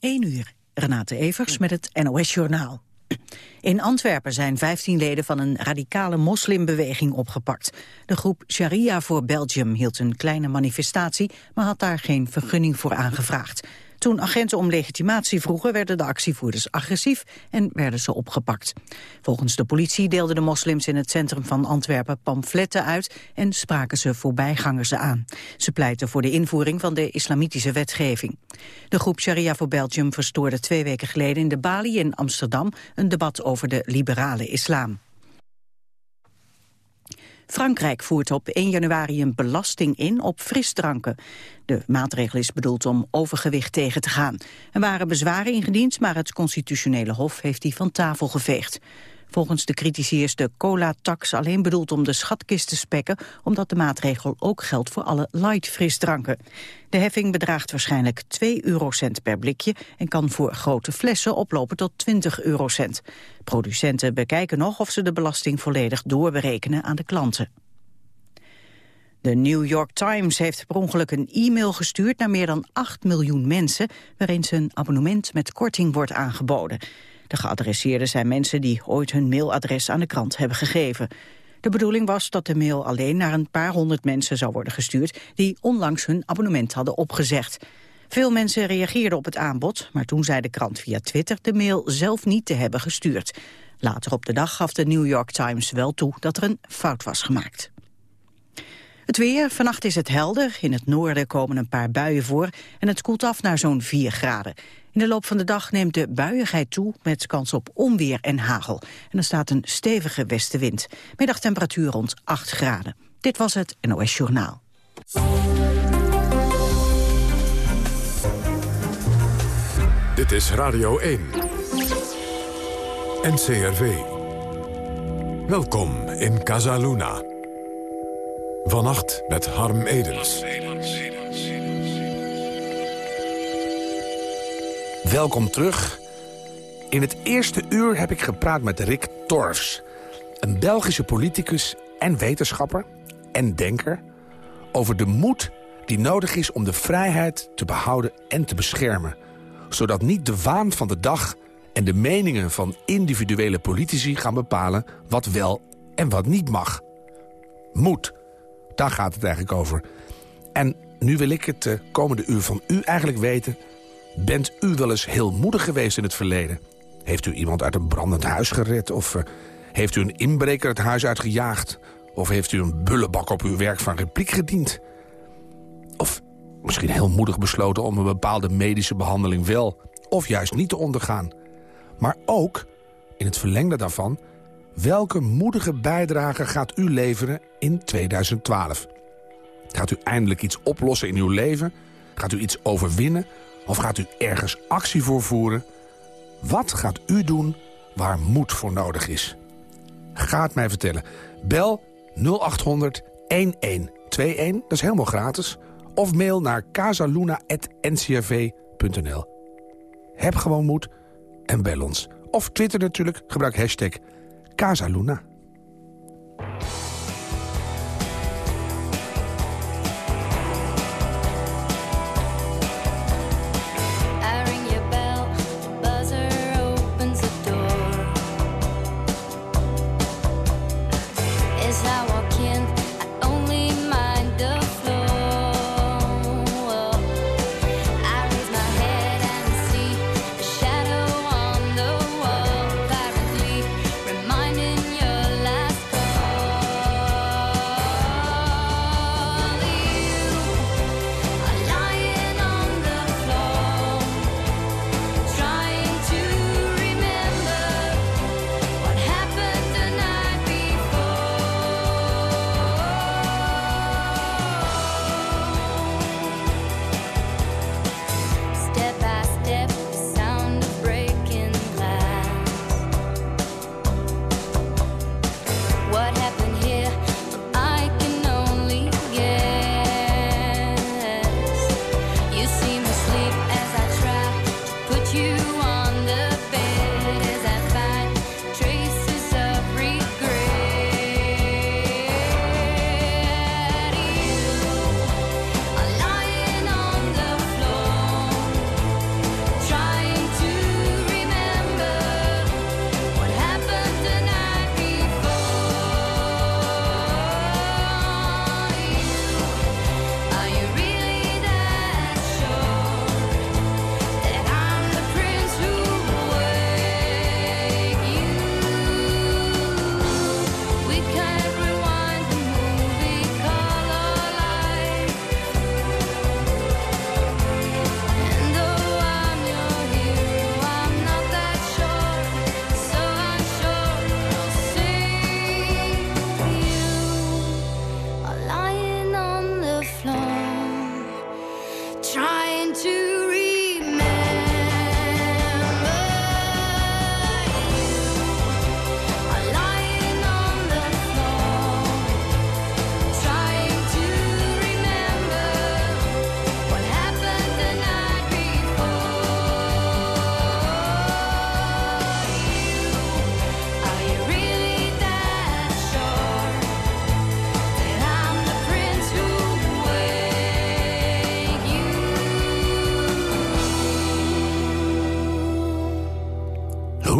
1 uur. Renate Evers met het NOS Journaal. In Antwerpen zijn 15 leden van een radicale moslimbeweging opgepakt. De groep Sharia voor Belgium hield een kleine manifestatie... maar had daar geen vergunning voor aangevraagd. Toen agenten om legitimatie vroegen werden de actievoerders agressief en werden ze opgepakt. Volgens de politie deelden de moslims in het centrum van Antwerpen pamfletten uit en spraken ze voorbijgangers aan. Ze pleiten voor de invoering van de islamitische wetgeving. De groep Sharia voor Belgium verstoorde twee weken geleden in de Bali in Amsterdam een debat over de liberale islam. Frankrijk voert op 1 januari een belasting in op frisdranken. De maatregel is bedoeld om overgewicht tegen te gaan. Er waren bezwaren ingediend, maar het constitutionele hof heeft die van tafel geveegd. Volgens de critici is de cola-tax alleen bedoeld om de schatkist te spekken, omdat de maatregel ook geldt voor alle light frisdranken. De heffing bedraagt waarschijnlijk 2 eurocent per blikje en kan voor grote flessen oplopen tot 20 eurocent. Producenten bekijken nog of ze de belasting volledig doorberekenen aan de klanten. De New York Times heeft per ongeluk een e-mail gestuurd naar meer dan 8 miljoen mensen, waarin zijn abonnement met korting wordt aangeboden. De geadresseerden zijn mensen die ooit hun mailadres aan de krant hebben gegeven. De bedoeling was dat de mail alleen naar een paar honderd mensen zou worden gestuurd... die onlangs hun abonnement hadden opgezegd. Veel mensen reageerden op het aanbod, maar toen zei de krant via Twitter... de mail zelf niet te hebben gestuurd. Later op de dag gaf de New York Times wel toe dat er een fout was gemaakt. Het weer, vannacht is het helder. In het noorden komen een paar buien voor en het koelt af naar zo'n 4 graden. In de loop van de dag neemt de buiigheid toe met kans op onweer en hagel. En er staat een stevige westenwind. Middagtemperatuur rond 8 graden. Dit was het NOS Journaal. Dit is Radio 1. NCRV. Welkom in Casaluna. Vannacht met Harm Edens. Welkom terug. In het eerste uur heb ik gepraat met Rick Torfs. Een Belgische politicus en wetenschapper en denker... over de moed die nodig is om de vrijheid te behouden en te beschermen. Zodat niet de waan van de dag en de meningen van individuele politici gaan bepalen... wat wel en wat niet mag. Moed, daar gaat het eigenlijk over. En nu wil ik het de eh, komende uur van u eigenlijk weten... Bent u wel eens heel moedig geweest in het verleden? Heeft u iemand uit een brandend huis gered? Of uh, heeft u een inbreker het huis uitgejaagd? Of heeft u een bullebak op uw werk van repliek gediend? Of misschien heel moedig besloten om een bepaalde medische behandeling wel... of juist niet te ondergaan. Maar ook, in het verlengde daarvan... welke moedige bijdrage gaat u leveren in 2012? Gaat u eindelijk iets oplossen in uw leven? Gaat u iets overwinnen? Of gaat u ergens actie voor voeren? Wat gaat u doen waar moed voor nodig is? Ga het mij vertellen. Bel 0800 1121, dat is helemaal gratis. Of mail naar casaluna.ncrv.nl. Heb gewoon moed en bel ons. Of Twitter natuurlijk, gebruik hashtag Casa Luna.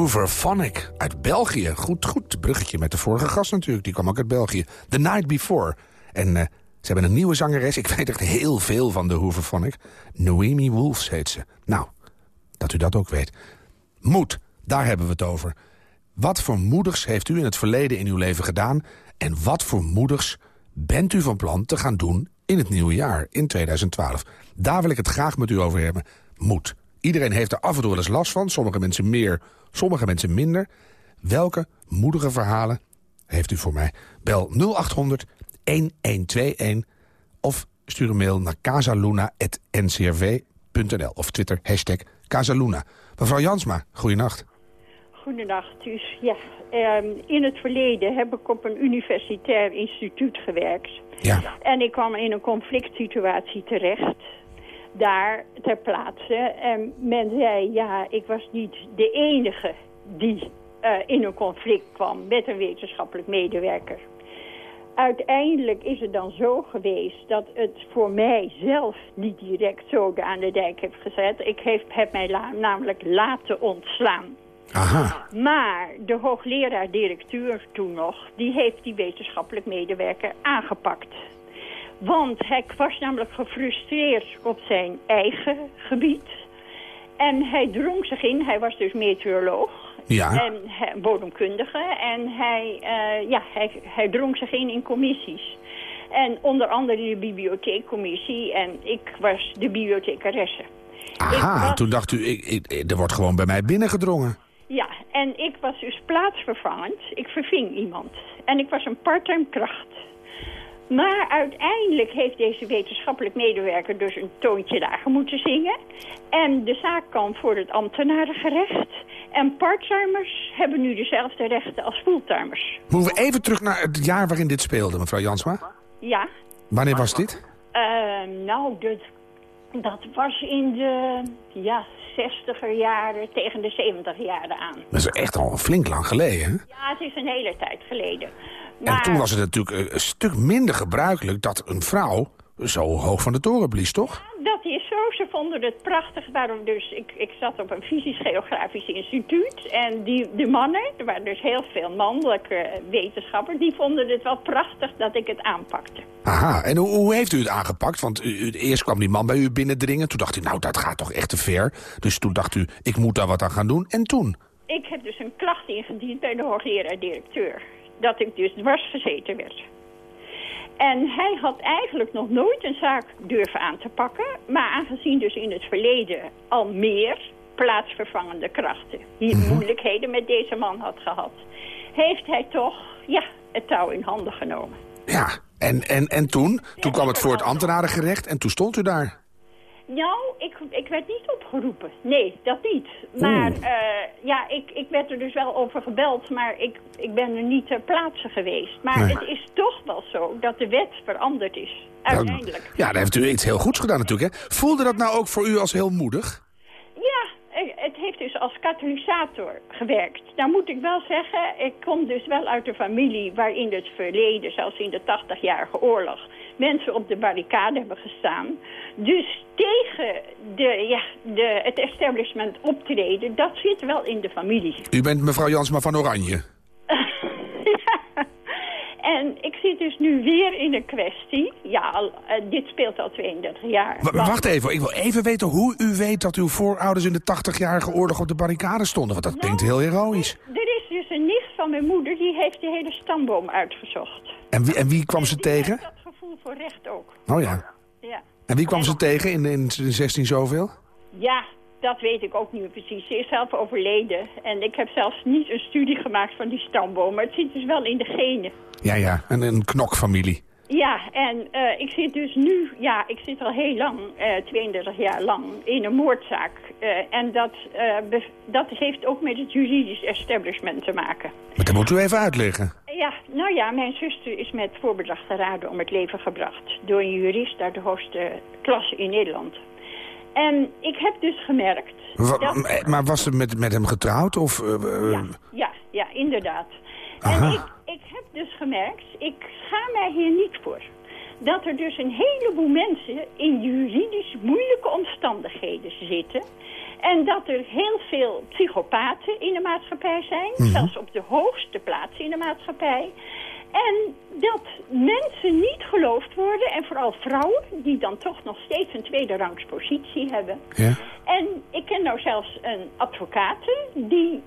Hooverphonic uit België. Goed, goed bruggetje met de vorige gast natuurlijk. Die kwam ook uit België. The Night Before. En uh, ze hebben een nieuwe zangeres. Ik weet echt heel veel van de Hooverphonic. Noemi Wolfs heet ze. Nou, dat u dat ook weet. Moed, daar hebben we het over. Wat voor moedigs heeft u in het verleden in uw leven gedaan... en wat voor moedigs bent u van plan te gaan doen in het nieuwe jaar, in 2012? Daar wil ik het graag met u over hebben. Moed. Iedereen heeft er af en toe wel eens last van. Sommige mensen meer, sommige mensen minder. Welke moedige verhalen heeft u voor mij? Bel 0800 1121 of stuur een mail naar casaluna.ncrv.nl of Twitter hashtag Casaluna. Mevrouw Jansma, goeienacht. Goedenacht. Dus ja, ehm, in het verleden heb ik op een universitair instituut gewerkt. Ja. En ik kwam in een conflict situatie terecht daar ter plaatse. En men zei, ja, ik was niet de enige die uh, in een conflict kwam met een wetenschappelijk medewerker. Uiteindelijk is het dan zo geweest dat het voor mij zelf niet direct zo aan de dijk heeft gezet. Ik heeft, heb mij la namelijk laten ontslaan. Aha. Maar de hoogleraar-directeur toen nog, die heeft die wetenschappelijk medewerker aangepakt. Want hij was namelijk gefrustreerd op zijn eigen gebied. En hij drong zich in, hij was dus meteoroloog. Ja. En hij, bodemkundige. En hij, uh, ja, hij, hij drong zich in in commissies. En onder andere de bibliotheekcommissie. En ik was de bibliothecaresse. Aha, was... toen dacht u, ik, ik, er wordt gewoon bij mij binnengedrongen. Ja, en ik was dus plaatsvervangend. Ik verving iemand. En ik was een parttime kracht. Maar uiteindelijk heeft deze wetenschappelijk medewerker dus een toontje lager moeten zingen. En de zaak kwam voor het ambtenarengerecht. En parttimers hebben nu dezelfde rechten als fulltimers. Moeten we even terug naar het jaar waarin dit speelde, mevrouw Jansma? Ja. Wanneer was dit? Uh, nou, dat, dat was in de ja, 60er jaren tegen de 70 jaren aan. Dat is echt al flink lang geleden, hè? Ja, het is een hele tijd geleden. Maar... En toen was het natuurlijk een stuk minder gebruikelijk dat een vrouw zo hoog van de toren blies, toch? Dat is zo. Ze vonden het prachtig. Waarom dus, ik, ik zat op een fysisch-geografisch instituut. En die, de mannen, er waren dus heel veel mannelijke wetenschappers... die vonden het wel prachtig dat ik het aanpakte. Aha, en hoe, hoe heeft u het aangepakt? Want u, u, eerst kwam die man bij u binnendringen. Toen dacht u, nou, dat gaat toch echt te ver. Dus toen dacht u, ik moet daar wat aan gaan doen. En toen? Ik heb dus een klacht ingediend bij de hoogleraar-directeur dat ik dus dwars gezeten werd. En hij had eigenlijk nog nooit een zaak durven aan te pakken. Maar aangezien dus in het verleden al meer plaatsvervangende krachten... die Mhm. moeilijkheden met deze man had gehad... heeft hij toch ja, het touw in handen genomen. Ja, en, en, en toen? Toen kwam het voor het ambtenarengerecht en toen stond u daar. Nou, ik, ik werd niet opgeroepen. Nee, dat niet. Maar uh, ja, ik, ik werd er dus wel over gebeld, maar ik, ik ben er niet ter plaatse geweest. Maar Nee. het is toch wel zo dat de wet veranderd is, uiteindelijk. Ja, daar heeft u iets heel goeds gedaan natuurlijk. Hè? Voelde dat nou ook voor u als heel moedig? Ja, eh, het heeft dus als katalysator gewerkt. Nou moet ik wel zeggen, ik kom dus wel uit een familie waarin het verleden, zelfs in de 80-jarige oorlog, mensen op de barricade hebben gestaan. Dus tegen de, ja, de, het establishment optreden, dat zit wel in de familie. U bent mevrouw Jansma van Oranje. Ja. En ik zit dus nu weer in een kwestie. Ja, al, eh, dit speelt al 32 jaar. W- wacht even, ik wil even weten hoe u weet dat uw voorouders in de 80-jarige oorlog op de barricade stonden. Want dat klinkt heel heroïsch. Er is dus een nicht van mijn moeder, die heeft de hele stamboom uitgezocht. En wie, en wie kwam ze Die tegen? Gevoel voor recht ook. Oh ja. Ja. En wie kwam ze tegen in, in 16 zoveel? Ja, dat weet ik ook niet meer precies. Ze is zelf overleden. En ik heb zelfs niet een studie gemaakt van die stamboom. Maar het zit dus wel in de genen. Ja, ja, een, een knokfamilie. Ja, en eh, ik zit dus nu, ja, ik zit al heel lang, eh 32 jaar lang, in een moordzaak. Eh, en dat, eh, dat heeft ook met het juridisch establishment te maken. Maar dat moet u even uitleggen. Ja, nou ja, mijn zuster is met voorbedachte raden om het leven gebracht. Door een jurist uit de hoogste klasse in Nederland. En ik heb dus gemerkt... Wa- dat- m- Maar was ze met, met hem getrouwd? Of, eh, eh, Ja, ja, ja, inderdaad. Aha. En ik, ik heb dus gemerkt, ik schaam mij hier niet voor... dat er dus een heleboel mensen in juridisch moeilijke omstandigheden zitten... En dat er heel veel psychopaten in de maatschappij zijn. Zelfs op de hoogste plaats in de maatschappij. En dat mensen niet geloofd worden, en vooral vrouwen, die dan toch nog steeds een tweede rangs positie hebben. Ja. En ik ken nou zelfs een advocaat die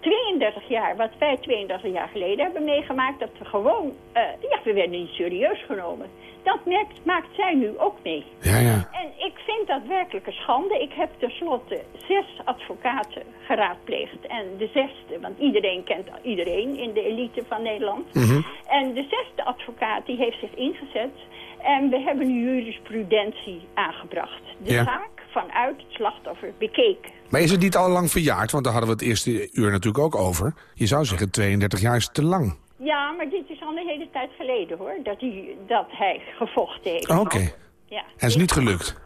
32 jaar, wat wij 32 jaar geleden hebben meegemaakt, dat we gewoon, eh, ja, we werden niet serieus genomen. Dat merkt, maakt zij nu ook mee. Ja, ja. En ik vind dat werkelijk een schande. Ik heb tenslotte zes advocaten geraadpleegd. En de zesde, want iedereen kent iedereen in de elite van Nederland. Mhm. En de zesde advocaat die heeft zich ingezet. En we hebben nu jurisprudentie aangebracht. De Ja. zaak vanuit het slachtoffer bekeken. Maar is het niet al lang verjaard? Want daar hadden we het eerste uur natuurlijk ook over. Je zou zeggen 32 jaar is te lang. Ja, maar dit is al een hele tijd geleden hoor, dat hij, dat hij gevochten heeft. Oké. Ja. En is niet gelukt.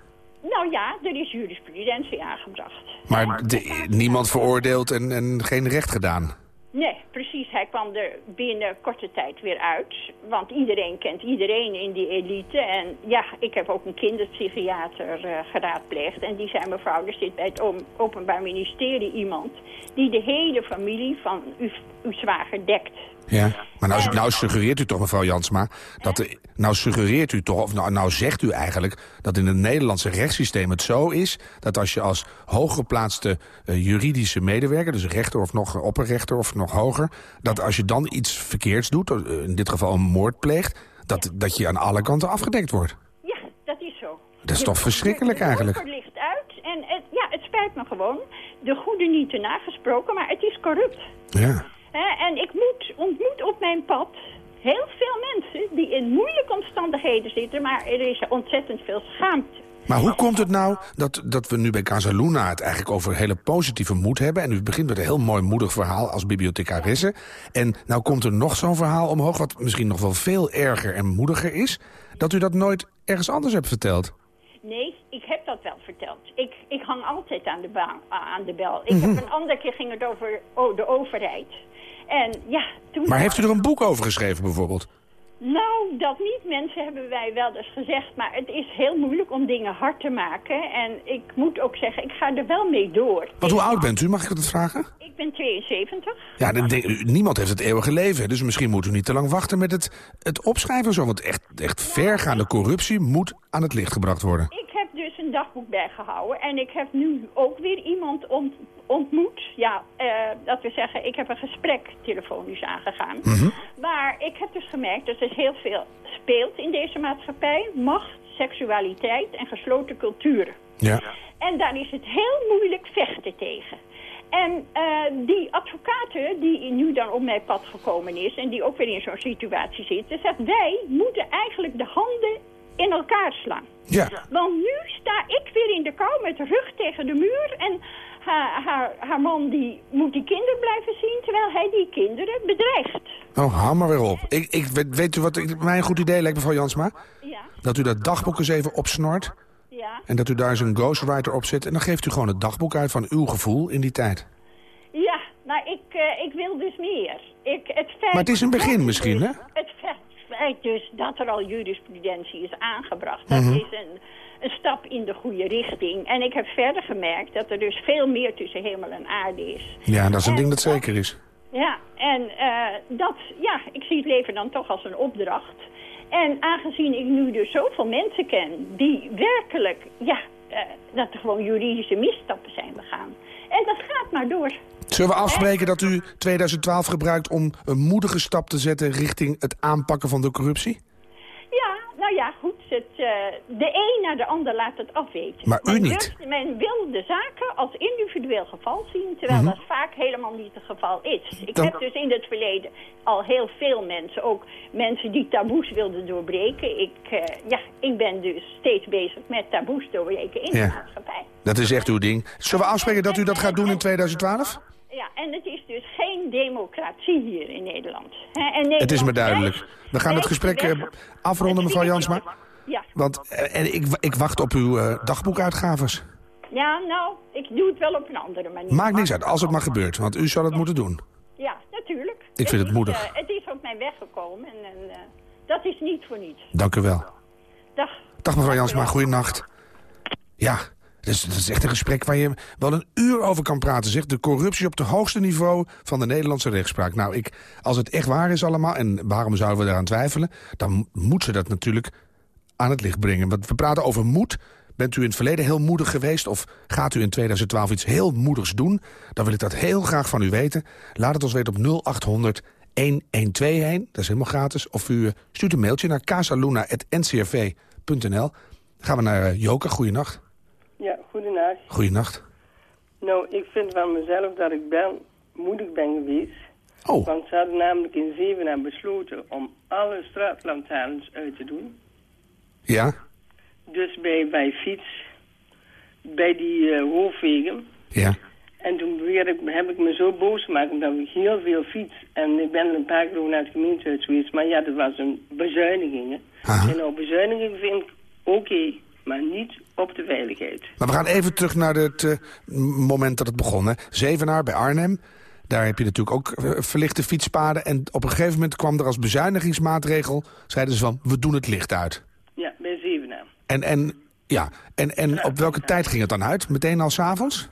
Nou ja, er is jurisprudentie aangebracht. Maar de- niemand veroordeeld en, en geen recht gedaan. Nee, precies. Hij kwam er binnen korte tijd weer uit. Want iedereen kent iedereen in die elite. En ja, ik heb ook een kinderpsychiater eh, geraadpleegd. En die zei, mevrouw, er zit bij het Openbaar Ministerie iemand... die de hele familie van uw, uw zwager dekt. Ja. Maar nou, nou suggereert u toch, mevrouw Jansma, dat de, nou suggereert u toch, of nou, nou zegt u eigenlijk dat in het Nederlandse rechtssysteem het zo is dat als je als hooggeplaatste eh, juridische medewerker, dus rechter of nog opperrechter of nog hoger, dat als je dan iets verkeerds doet, eh, in dit geval een moord pleegt, dat, dat je aan alle kanten afgedekt wordt. Ja, dat is zo. Dat is toch verschrikkelijk eigenlijk? donker ligt uit. En het, ja, het spijt me gewoon. De goede niet te nagesproken, maar het is corrupt. Ja. Hè, en ik moet, ontmoet op mijn pad heel veel mensen die in moeilijke omstandigheden zitten, maar er is ontzettend veel schaamte. Maar hoe komt het nou dat, dat we nu bij Casaluna het eigenlijk over hele positieve moed hebben? En u begint met een heel mooi moedig verhaal als bibliothecaresse. En nou komt er nog zo'n verhaal omhoog, wat misschien nog wel veel erger en moediger is. Dat u dat nooit ergens anders hebt verteld. Nee, ik heb dat wel verteld. Ik, ik hang altijd aan de, baan, aan de bel. Ik heb een andere keer ging het over oh, de overheid. En ja, toen... Maar heeft u er een boek over geschreven bijvoorbeeld? Nou, dat niet. Mensen hebben wij wel eens gezegd. Maar het is heel moeilijk om dingen hard te maken. En ik moet ook zeggen, ik ga er wel mee door. Want hoe oud bent u, mag ik dat vragen? Ik ben 72. Ja, dan denk, niemand heeft het eeuwige leven. Dus misschien moet u niet te lang wachten met het, het opschrijven. Zo, want echt, echt vergaande corruptie moet aan het licht gebracht worden. Ik heb dus een dagboek bijgehouden. En ik heb nu ook weer iemand ont- ontmoet. Ja, eh, dat we zeggen, ik heb een gesprek telefonisch aangegaan. Maar ik heb dus gemerkt dat er heel veel speelt in deze maatschappij. Macht, seksualiteit en gesloten culturen. Ja. En daar is het heel moeilijk vechten tegen. En eh, die advocaten die nu dan op mijn pad gekomen is... en die ook weer in zo'n situatie zitten... zegt wij moeten eigenlijk de handen in elkaar slaan. Ja. Want nu sta ik weer in de kou met de rug tegen de muur... en haar, haar, haar man die moet die kinderen blijven zien... terwijl hij die kinderen bedreigt. Oh, maar weer op. Ik, ik, weet, weet u wat ik, mij een goed idee lijkt, mevrouw Jansma? Ja, Dat u dat dagboek eens even opsnort. ja. En dat u daar eens een ghostwriter op zet. En dan geeft u gewoon het dagboek uit van uw gevoel in die tijd. Ja, maar ik, eh, ik wil dus meer. Ik, het feit Maar het is een begin misschien, hè? Het feit, feit dus dat er al jurisprudentie is aangebracht, dat Mhm. is een, een stap in de goede richting. En ik heb verder gemerkt dat er dus veel meer tussen hemel en aarde is. Ja, dat is een En ding dat zeker is. Ja, en eh, dat, ja, ik zie het leven dan toch als een opdracht. En aangezien ik nu dus zoveel mensen ken die werkelijk, ja, eh, dat er gewoon juridische misstappen zijn begaan. En dat gaat maar door. Zullen we afspreken dat u 2012 gebruikt om een moedige stap te zetten richting het aanpakken van de corruptie? De een naar de ander laat het afweten. Maar u Men niet. wil- men wil de zaken als individueel geval zien, terwijl dat vaak helemaal niet het geval is. Ik Mhm. Dan- heb dus in het verleden al heel veel mensen, ook mensen die taboes wilden doorbreken. Ik, eh, ja, ik ben dus steeds bezig met taboes doorbreken in Ja. de maatschappij. Dat is echt uw ding. Zullen we afspreken dat u dat gaat doen in 2012? Ja, en het is dus geen democratie hier in Nederland. En Nederland Het is me duidelijk. We gaan het gesprek eh, afronden, mevrouw Jansma. Want eh, en ik, ik wacht op uw eh, dagboekuitgaves. ja, nou, ik doe het wel op een andere manier. Maakt niks uit, als het maar gebeurt. Want u zal het moeten doen. Ja, natuurlijk. Ik vind het moedig. eh, het is op mijn weg gekomen en, en dat is niet voor niets. Dank u wel. Dag. Dag mevrouw Jansma, goeienacht. Ja, Dus dat is echt een gesprek waar je wel een uur over kan praten. Zeg. De corruptie op het hoogste niveau van de Nederlandse rechtspraak. Nou, ik, als het echt waar is allemaal, en waarom zouden we daaraan twijfelen... dan moet ze dat natuurlijk aan het licht brengen. Want we praten over moed. Bent u in het verleden heel moedig geweest... of gaat u in 2012 iets heel moedigs doen? Dan wil ik dat heel graag van u weten. Laat het ons weten op 0800 1121. Dat is helemaal gratis. Of u eh, stuurt een mailtje naar casaluna.ncrv.nl. Gaan we naar uh, Joke. Goeienacht. Ja, goedenacht. Goeienacht. Nou, ik vind van mezelf dat ik ben, moedig ben geweest. Oh. Want ze hadden namelijk in Zevenaar besloten om alle straatlantaarns uit te doen. Ja? Dus bij, bij fiets, bij die uh, hoofdwegen. Ja. En toen ik, heb ik me zo boos gemaakt omdat ik heel veel fiets. En ik ben een paar keer naar het gemeentehuis geweest. Maar ja, dat was een bezuiniging. En nou, bezuiniging vind ik oké, maar niet op de veiligheid. Maar we gaan even terug naar het eh, moment dat het begon. Hè. Zevenaar bij Arnhem. Daar heb je natuurlijk ook eh, verlichte fietspaden. En op een gegeven moment kwam er als bezuinigingsmaatregel... zeiden ze van, we doen het licht uit. En, en, ja, en, en op welke tijd ging het dan uit? Meteen al s'avonds?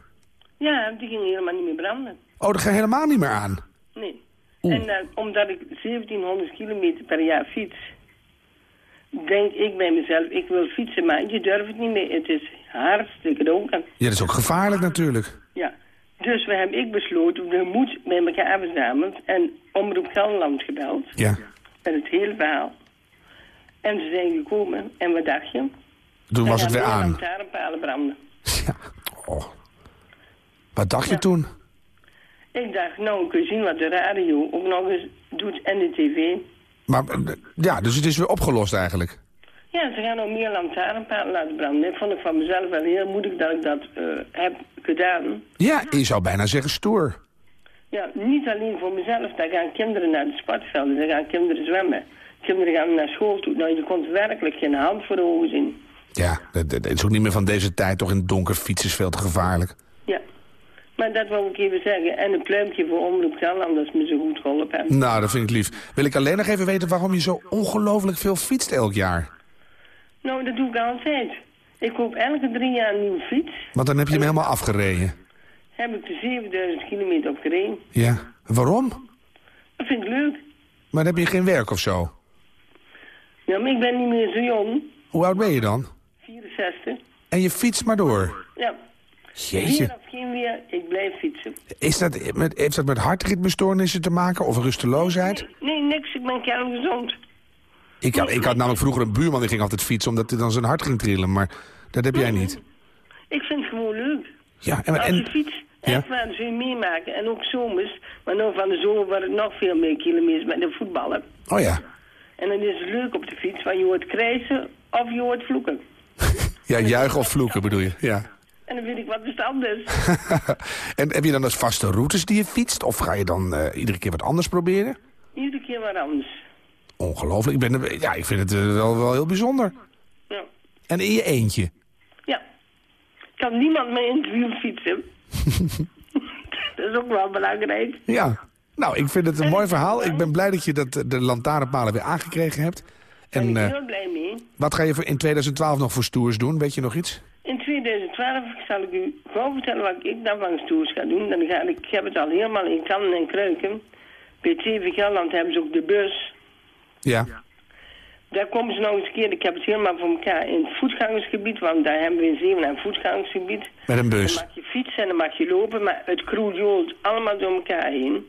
Ja, die ging helemaal niet meer branden. Oh, dat ging helemaal niet meer aan. Nee. Oeh. En omdat ik 1700 kilometer per jaar fiets, denk ik bij mezelf, ik wil fietsen, maar je durft het niet meer. Het is hartstikke donker. Ja, dat is ook gevaarlijk natuurlijk. Ja. Dus we hebben ik besloten, we moeten bij elkaar verzameld en Omroep Gelderland gebeld. Ja. Met het hele verhaal. En ze zijn gekomen. En wat dacht je? Toen was het weer aan. lantaarnpalen branden. Ja. Oh. Wat dacht je toen? Ik dacht, nou, kun je zien wat de radio ook nog eens doet en de tv. Maar, eh, ja, dus het is weer opgelost eigenlijk. Ja, ze gaan nog meer lantaarnpalen laten branden. Ik vond het van mezelf wel heel moedig dat ik dat eh, heb gedaan. Ja, je zou bijna zeggen stoer. Ja, niet alleen voor mezelf. Daar gaan kinderen naar de sportvelden, daar gaan kinderen zwemmen. Kinderen gaan naar school toe. Nou, je kon werkelijk geen hand voor de ogen zien. Ja, dat, dat is ook niet meer van deze tijd. Toch in het donker fietsen is veel te gevaarlijk. Ja. Maar dat wil ik even zeggen. En een pluimpje voor Omroep Gelderland, dat is me zo goed geholpen. Nou, dat vind ik lief. Wil ik alleen nog even weten waarom je zo ongelooflijk veel fietst elk jaar. Nou, dat doe ik altijd. Ik koop elke drie jaar een nieuwe fiets. Want dan heb je hem helemaal afgereden. Heb ik de 7000 kilometer op gereden. Ja. Waarom? Dat vind ik leuk. Maar dan heb je geen werk of zo. Ja, maar ik ben niet meer zo jong. Hoe oud ben je dan? 64. En je fietst maar door. Ja. Jeetje. Weer of geen weer, ik blijf fietsen. Is dat met, heeft dat met hartritmestoornissen te maken of rusteloosheid? Nee, niks. Ik ben kerngezond. Ik had, ik had namelijk vroeger een buurman die ging altijd fietsen... omdat hij dan zijn hart ging trillen, maar dat heb jij niet. Ik vind het gewoon leuk. Ja, en, Als je en, fiets, Ja. echt waar, zul je meemaken. En ook zomers. Maar nou van de zomer wordt het nog veel meer kilometers met de voetballen. oh ja. En dan is het leuk op de fiets, want je hoort krijsen of je hoort vloeken. Ja, juichen of vloeken bedoel je, ja. En dan weet ik wat de stand is. en heb je dan als vaste routes die je fietst? Of ga je dan eh, iedere keer wat anders proberen? Iedere keer wat anders. Ongelooflijk. Ik, ben, ja, ik vind het eh, wel, wel heel bijzonder. Ja. En in je eentje. ja. Kan niemand meer in het wiel fietsen. dat is ook wel belangrijk. Ja. Nou, ik vind het een mooi verhaal. Ik ben blij dat je dat, eh, de lantaarnpalen weer aangekregen hebt. Daar ben En ik eh, heel blij mee. wat ga je voor in 2012 nog voor stoers doen? Weet je nog iets? In 2012 zal ik u gewoon vertellen wat ik dan van stoers ga doen. Dan ga ik, ik heb het al helemaal in kannen en kruiken. Bij TV Gelderland hebben ze ook de bus. Ja. Daar komen ze nog eens een keer, ik heb het helemaal voor elkaar in het voetgangersgebied, want daar hebben we in Zeeland een voetgangersgebied. Met een Dan bus. mag je fietsen en dan mag je lopen, maar het kroeljoelt allemaal door elkaar heen.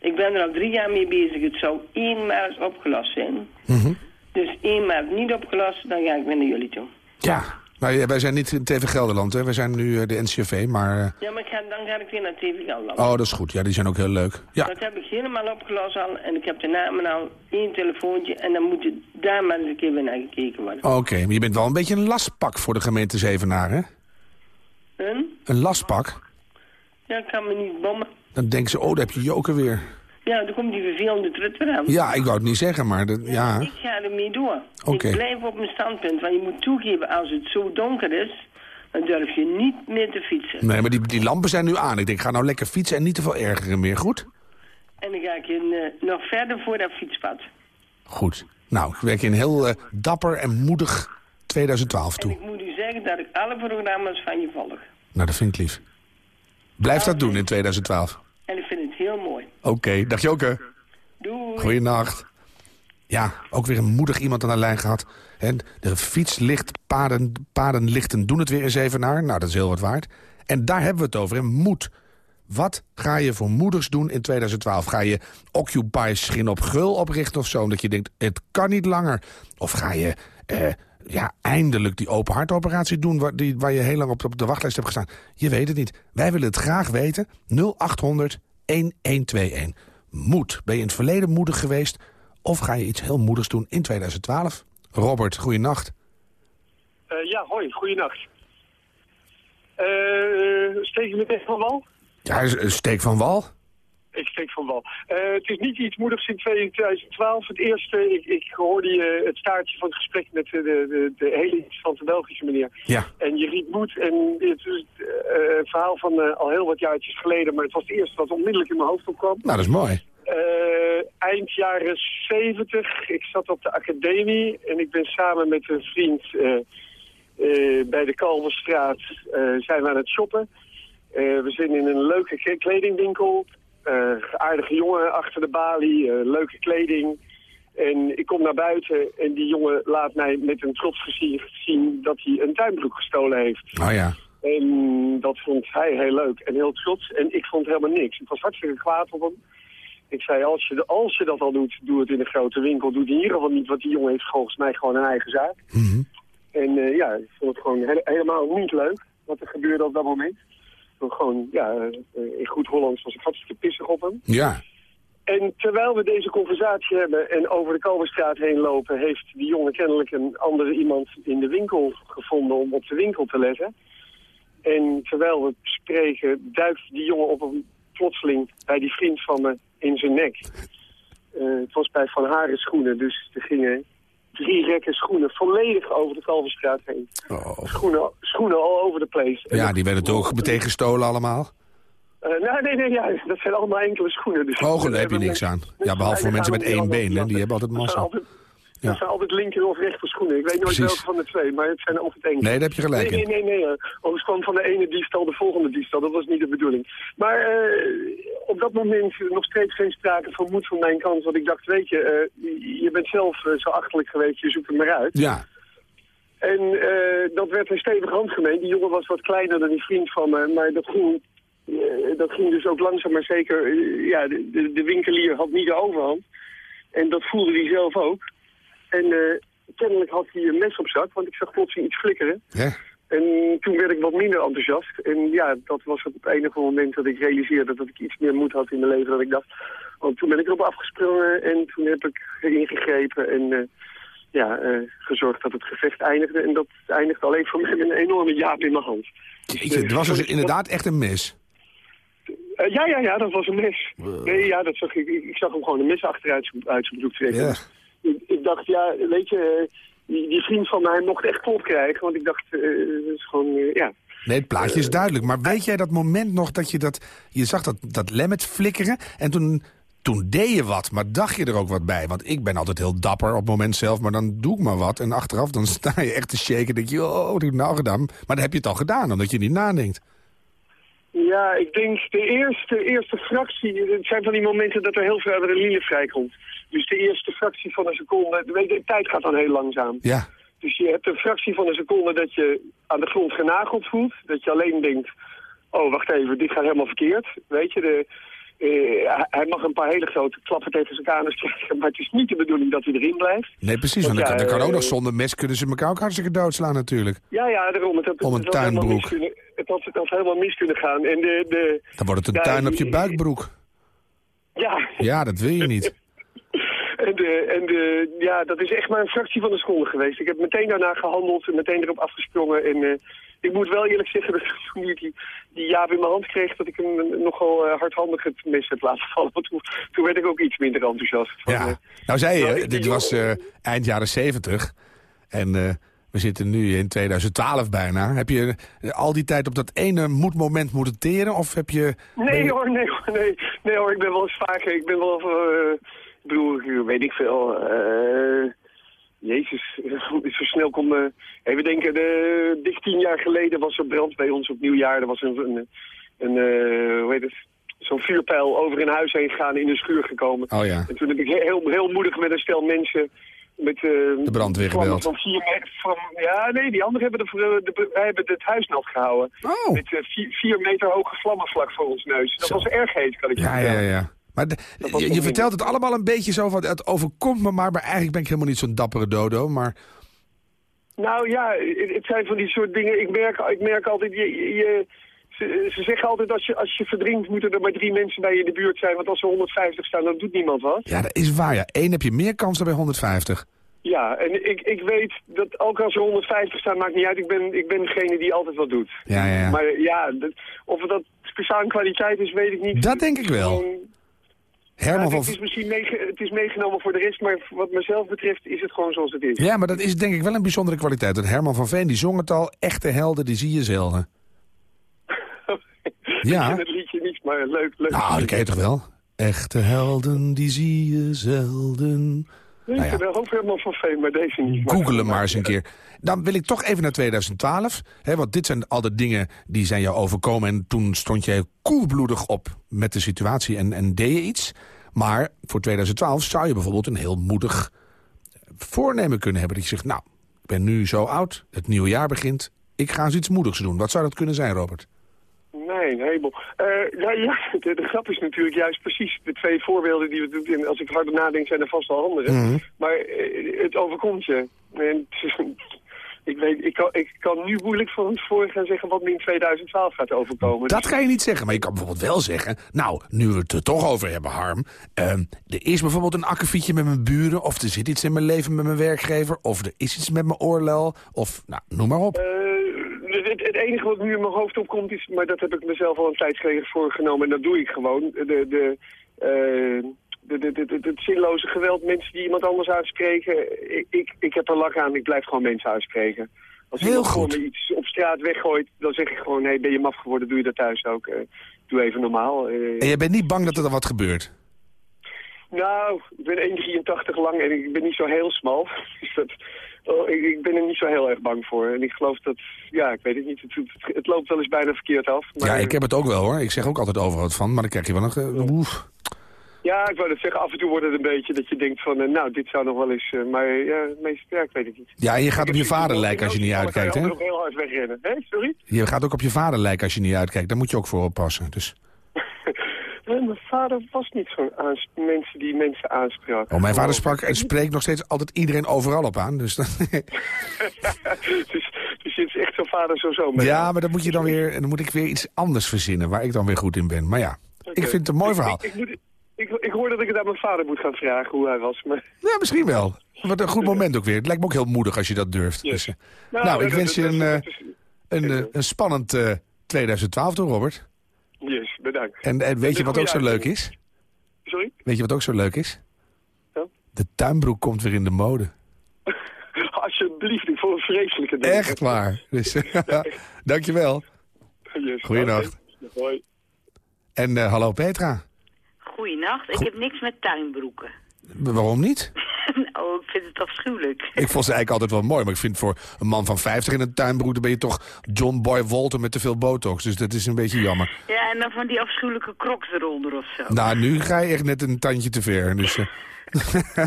Ik ben er al drie jaar mee bezig, het zou 1 maart opgelost zijn. Mhm. Dus 1 maart niet opgelost, dan ga ik weer naar jullie toe. Ja. Ja, wij zijn niet in TV Gelderland, hè. Wij zijn nu eh, de NCV, maar... eh, Ja, maar ik ga, dan ga ik weer naar TV Gelderland. oh, dat is goed. Ja, die zijn ook heel leuk. Ja. Dat heb ik helemaal opgelost al en ik heb de namen al, één telefoontje en dan moet er daar maar eens een keer weer naar gekeken worden. Oké, maar je bent wel een beetje een lastpak voor de gemeente Zevenaar, hè? Hun? Een lastpak? Ja, ik kan me niet bommen. Dan denken ze, oh, daar heb je Joker weer. Ja, dan komt die vervelende trut weer aan. Ja, ik wou het niet zeggen, maar dat, ja. Ik ga ermee door. Oké. Ik blijf op mijn standpunt, want je moet toegeven als het zo donker is, dan durf je niet meer te fietsen. Nee, maar die, die lampen zijn nu aan. Ik denk, ga nou lekker fietsen en niet te veel ergeren meer. Goed? En dan ga ik in, eh, nog verder voor dat fietspad. Goed. Nou, ik werk je een heel eh, dapper en moedig 2012 En toe. ik moet u zeggen, zeggen dat ik alle programma's van je volg. Nou, dat vind ik lief. Blijf dat doen in 2012. En ik vind Oké, dag Joke. Doei. Goeienacht. Ja, ook weer een moedig iemand aan de lijn gehad. En de fietslicht, paden, padenlichten doen het weer eens even naar. Nou, dat is heel wat waard. En daar hebben we het over, hè? moed. Wat ga je voor moeders doen in 2012? Ga je Occupy Schin op Gul oprichten of zo? Omdat je denkt, het kan niet langer. Of ga je eh, ja, eindelijk die open hartoperatie doen... Waar, die, waar je heel lang op, op de wachtlijst hebt gestaan? Je weet het niet. Wij willen het graag weten. 0800 1121. Moed. Ben je in het verleden moedig geweest? Of ga je iets heel moedigs doen in 2012? Robert, goeienacht. Uh, ja, hoi, goeienacht. Uh, steek je meteen van wal? Ja, steek van wal. Ik steek van wal. Uh, het is niet iets moedigs in 2012. Het eerste, ik, ik hoorde je het staartje van het gesprek met de, de, de hele van de Belgische meneer. Ja. En je riep moed. En het is uh, een verhaal van uh, al heel wat jaartjes geleden. Maar het was het eerste wat onmiddellijk in mijn hoofd opkwam. Nou, dat is mooi. eind jaren 70. Ik zat op de academie. En ik ben samen met een vriend bij de Kalverstraat zijn we aan het shoppen. we zijn in een leuke kledingwinkel. Uh, aardige jongen achter de balie, uh, leuke kleding. En ik kom naar buiten en die jongen laat mij met een trots gezicht zien dat hij een tuinbroek gestolen heeft. Oh ja. En dat vond hij heel leuk en heel trots. En ik vond helemaal niks. Ik was hartstikke kwaad op hem. Ik zei, als je, als je dat al doet, doe het in een grote winkel. Doe het in ieder geval niet, want die jongen heeft volgens mij gewoon een eigen zaak. Mm -hmm. En uh, ja, ik vond het gewoon he helemaal niet leuk wat er gebeurde op dat moment gewoon, ja, in goed Hollands was ik hartstikke pissig op hem. Ja. En terwijl we deze conversatie hebben en over de Kalverstraat heen lopen... heeft die jongen kennelijk een andere iemand in de winkel gevonden om op de winkel te letten. En terwijl we spreken duikt die jongen op een plotseling bij die vriend van me in zijn nek. Uh, het was bij Van Haren schoenen, dus er gingen drie rekken schoenen volledig over de Kalverstraat heen. Oh. Schoenen, schoenen all over the place. En Ja, die werden toch meteen gestolen allemaal? Uh, nee, nee, nee, ja, dat zijn allemaal enkele schoenen. Dus Ogen, daar heb je niks aan. Ja, behalve voor mensen met één been, hè, die hebben altijd massa. Ja. dat zijn altijd linker of rechter schoenen. Ik weet nooit Precies. welke van de twee, maar het zijn altijd enkele. Nee, daar heb je gelijk Nee, nee, nee, nee. Anders kwam van de ene diefstal de volgende diefstal. Dat was niet de bedoeling. Maar eh, op dat moment nog steeds geen sprake van moed van mijn kant. Want ik dacht, weet je, eh, je bent zelf eh, zo achterlijk geweest, je zoekt het maar uit. Ja, En dat werd een stevig handgemeen. Die jongen was wat kleiner dan die vriend van me. Maar dat ging, dat ging dus ook langzaam maar zeker... ja, de, de, de winkelier had niet de overhand. En dat voelde hij zelf ook. En eh, kennelijk had hij een mes op zak, want ik zag plotseling iets flikkeren. hè? En toen werd ik wat minder enthousiast. En ja, dat was het enige moment dat ik realiseerde dat ik iets meer moed had in mijn leven dan ik dacht. Want toen ben ik erop afgesprongen en toen heb ik ingegrepen en eh, ja, eh, gezorgd dat het gevecht eindigde. En dat eindigde alleen voor mij met een enorme jaap in mijn hand. Jeetje, Het was dus inderdaad echt een eh, ja, ja, ja, dat was een mes. Nee, ja, dat zag ik, ik, zag hem gewoon een mes achteruit uit zijn broek trekken. Ja. Ik, dacht, ja, weet je, eh, die, die vriend van mij mocht echt klop krijgen. Want ik dacht, eh, dat is gewoon, eh, ja. Nee, het plaatje is duidelijk. Maar weet jij dat moment nog dat je dat... Je zag dat, dat lemmet flikkeren en toen, toen deed je wat. Maar dacht je er ook wat bij? Want ik ben altijd heel dapper op het moment zelf. Maar dan doe ik maar wat. En achteraf dan sta je echt te shaken. denk je, oh, wat heb ik nou gedaan? Maar dan heb je het al gedaan, omdat je niet nadenkt. Ja, ik denk de eerste, eerste fractie, het zijn van die momenten dat er heel veel adrenaline vrijkomt. Dus de eerste fractie van een seconde, de, de tijd gaat dan heel langzaam. Ja, Dus je hebt een fractie van een seconde dat je aan de grond genageld voelt. Dat je alleen denkt, oh wacht even, dit gaat helemaal verkeerd. Weet je, de, eh, hij- mag een paar hele grote klappen tegen zijn kanus krijgen. Maar het is niet de bedoeling dat hij erin blijft. nee precies. Want Want dan, ja, kan- dan kan ook eh, nog zonder mes kunnen ze elkaar ook hartstikke doodslaan natuurlijk. Ja, ja, daarom. Het, had- Om een het tuinbroek. kunnen- Het had, het had helemaal mis kunnen gaan. En de, de, Dan wordt het een Ja, tuin op je buikbroek. ja, Ja, dat wil je niet. En, de, en de, ja, dat is echt maar een fractie van een seconde geweest. Ik heb meteen daarna gehandeld en meteen erop afgesprongen. En eh, ik moet wel eerlijk zeggen dat toen ik die, die jaap in mijn hand kreeg... dat ik hem nogal eh, hardhandig het mes heb laten vallen. Want toen, toen werd ik ook iets minder enthousiast. Van, Ja. eh, Nou zei nou, je, ik- dit was eind jaren 70. En we zitten nu in 2012 bijna. Heb je al die tijd op dat ene moedmoment moeten teren? Of heb je... Nee hoor, nee hoor, nee. Nee hoor, ik ben wel eens vaker, ik ben wel, eh, ik bedoel, ik weet ik veel, eh, Jezus, zo snel kon... eh even denken, de, dik tien jaar geleden was er brand bij ons op nieuwjaar. Er was een, een, een eh, hoe heet het, zo'n vuurpijl over een huis heen gegaan, in een schuur gekomen. Oh ja. En toen heb ik heel, heel moedig met een stel mensen... Met, eh, De brandweer gebeld. Van vier meter van, ja, nee, die anderen hebben, de, de, hebben het huis nat gehouden. Oh. Met eh, vier, vier meter hoge vlammen vlak voor ons neus. Dat Zo. was erg heet, kan ik je Ja, ja, ja. Maar de- je, vertelt het allemaal een beetje zo van, het overkomt me maar, maar eigenlijk ben ik helemaal niet zo'n dappere dodo. Maar Nou ja, het zijn van die soort dingen. Ik merk, ik merk altijd, je, ze, ze zeggen altijd als je, als je verdrinkt moeten er maar drie mensen bij je in de buurt zijn. Want als er 150 staan, dan doet niemand wat. ja, dat is waar. Ja. Eén heb je meer kans dan bij 150. Ja, en ik, ik weet dat ook als er 150 staan, maakt niet uit. Ik ben, ik ben degene die altijd wat doet. Ja, ja, ja. Maar ja, dat- of dat speciaal kwaliteit is, weet ik niet. Dat denk ik wel. Gewoon- Herman Ja, het is misschien het is meegenomen voor de rest, maar wat mezelf betreft is het gewoon zoals het is. Ja, maar dat is denk ik wel een bijzondere kwaliteit. Dat Herman van Veen, die zong het al. Echte helden, die zie je zelden. Ja. Ik ken het liedje niet, maar leuk, leuk. Nou, dat ken je toch wel? Echte helden, die zie je zelden. Nee, nou ja. ik ben ook helemaal van Veen, maar deze niet. Google hem maar eens een keer. Dan wil ik toch even naar 2012. Hè, want dit zijn al de dingen die zijn jou overkomen. En toen stond jij koelbloedig op met de situatie en, en deed je iets. Maar voor 2012 zou je bijvoorbeeld een heel moedig voornemen kunnen hebben. Dat je zegt, nou, ik ben nu zo oud. Het nieuwe jaar begint. Ik ga eens iets moedigs doen. Wat zou dat kunnen zijn, Robert? Nee, hemel. Eh nou ja, de, de grap is natuurlijk juist precies de twee voorbeelden die we doen. En als ik harder nadenk, zijn er vast wel andere. Mhm. Maar eh, het overkomt je. En ik, weet, ik, kan, ik kan nu moeilijk van tevoren gaan zeggen wat me in 2012 gaat overkomen. Dat ga je niet zeggen, maar je kan bijvoorbeeld wel zeggen... nou, nu we het er toch over hebben, Harm... ehm, er is bijvoorbeeld een akkefietje met mijn buren... of er zit iets in mijn leven met mijn werkgever... of er is iets met mijn oorlel, of nou, noem maar op. Eh, het, het enige wat nu in mijn hoofd opkomt is, maar dat heb ik mezelf al een tijd geleden voorgenomen en dat doe ik gewoon. De, de, eh, de, de, de, de- het zinloze geweld, mensen die iemand anders uitspreken. Ik, ik, ik heb er lak aan, ik blijf gewoon mensen uitspreken. Als Heel iemand goed. me iets op straat weggooit, dan zeg ik gewoon, hé, ben je maf geworden, doe je dat thuis ook. Eh, doe even normaal. Eh, En je bent niet bang dat er dan wat gebeurt? Nou, ik ben 1,83 lang en ik ben niet zo heel smal. Dus dat, oh, ik, ik ben er niet zo heel erg bang voor. En ik geloof dat, ja, ik weet het niet. Het, het, het loopt wel eens bijna verkeerd af. Maar, Ja, ik heb het ook wel hoor. Ik zeg ook altijd overal wat van, maar dan krijg je wel eh, oef. Ja, ik wou dat zeggen, af en toe wordt het een beetje dat je denkt van, eh, nou, dit zou nog wel eens... eh, maar ja, meest, ja, ik weet het niet. Ja, je gaat op je vader lijken als je niet uitkijkt, hè? je ook heel hard wegrennen. Hè, sorry? Je gaat ook op je vader lijken als je niet uitkijkt. Daar moet je ook voor oppassen. Dus... Nee, mijn vader was niet zo'n mensen die mensen aansprak. Oh, mijn vader sprak en spreekt nog steeds altijd iedereen overal op aan. Dus dus, dus je is echt zo'n vader zo zo mee. ja, maar dan moet je dan weer, dan moet ik weer iets anders verzinnen waar ik dan weer goed in ben. Maar ja, ik vind het een mooi Ik- verhaal. Ik, ik, moet, ik, ik hoor dat ik het aan mijn vader moet gaan vragen hoe hij was. Maar, Ja, misschien wel. Wat een goed moment ook weer. Het lijkt me ook heel moedig als je dat durft. Dus, eh, nou, ik dat- wens je een, eh, is- een, eh, een spannend eh, 2012 toe, Robert. Yes, bedankt. En, en weet je Een wat ook zo leuk is? Sorry? Weet je wat ook zo leuk is? Ja? De tuinbroek komt weer in de mode. Alsjeblieft, ik vond het vreselijke dingen. Echt waar. Dus, dankjewel. Yes, Goeienacht. Hoi. En eh, hallo Petra. Goeienacht, ik heb niks met tuinbroeken. Waarom niet? oh, ik vind het afschuwelijk. Ik vond ze eigenlijk altijd wel mooi. Maar ik vind voor een man van 50 in een tuinbroek... ben je toch John Boy Walter met te veel botox. Dus dat is een beetje jammer. Ja, en dan van die afschuwelijke crocs eronder of zo. Nou, nu ga je echt net een tandje te ver. Dus, eh,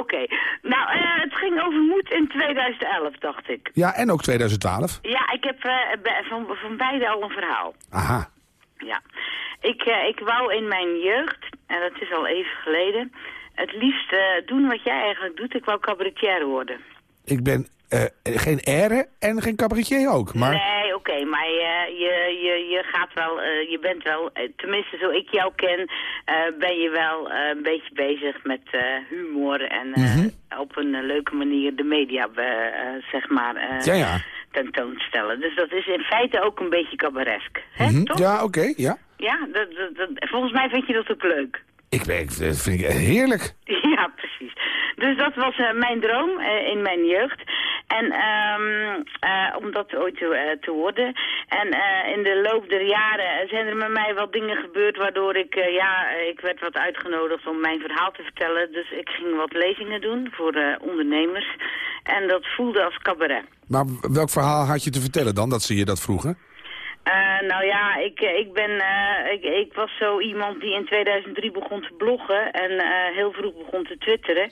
Oké, nou, eh, het ging over moed in 2011, dacht ik. ja, en ook 2012. Ja, ik heb eh, van, van beide al een verhaal. Aha. Ja. Ik, eh, ik wou in mijn jeugd, en dat is al even geleden, het liefst eh, doen wat jij eigenlijk doet. Ik wou cabaretier worden. Ik ben eh, geen ère en geen cabaretier ook. Maar Nee, oké, maar je, je, je, je gaat wel, je bent wel, tenminste zo ik jou ken, ben je wel een beetje bezig met humor en Mhm. op een leuke manier de media, zeg maar, ja, ja. Tentoonstellen. Dus dat is in feite ook een beetje cabaresk, hè, Mhm. toch? Ja, oké, ja. Ja, dat, dat, dat- volgens mij vind je dat ook leuk. Ik ben, dat vind ik heerlijk. Ja, precies. Dus dat was eh, mijn droom eh, in mijn jeugd. En eh, om dat ooit te, te worden. En in de loop der jaren zijn er met mij wat dingen gebeurd waardoor ik, ja, ik werd wat uitgenodigd om mijn verhaal te vertellen. Dus ik ging wat lezingen doen voor ondernemers. En dat voelde als cabaret. Maar welk verhaal had je te vertellen dan, dat ze je dat vroegen? Eh, nou ja, ik, eh, ik ben, eh, ik, ik was zo iemand die in 2003 begon te bloggen en heel vroeg begon te twitteren.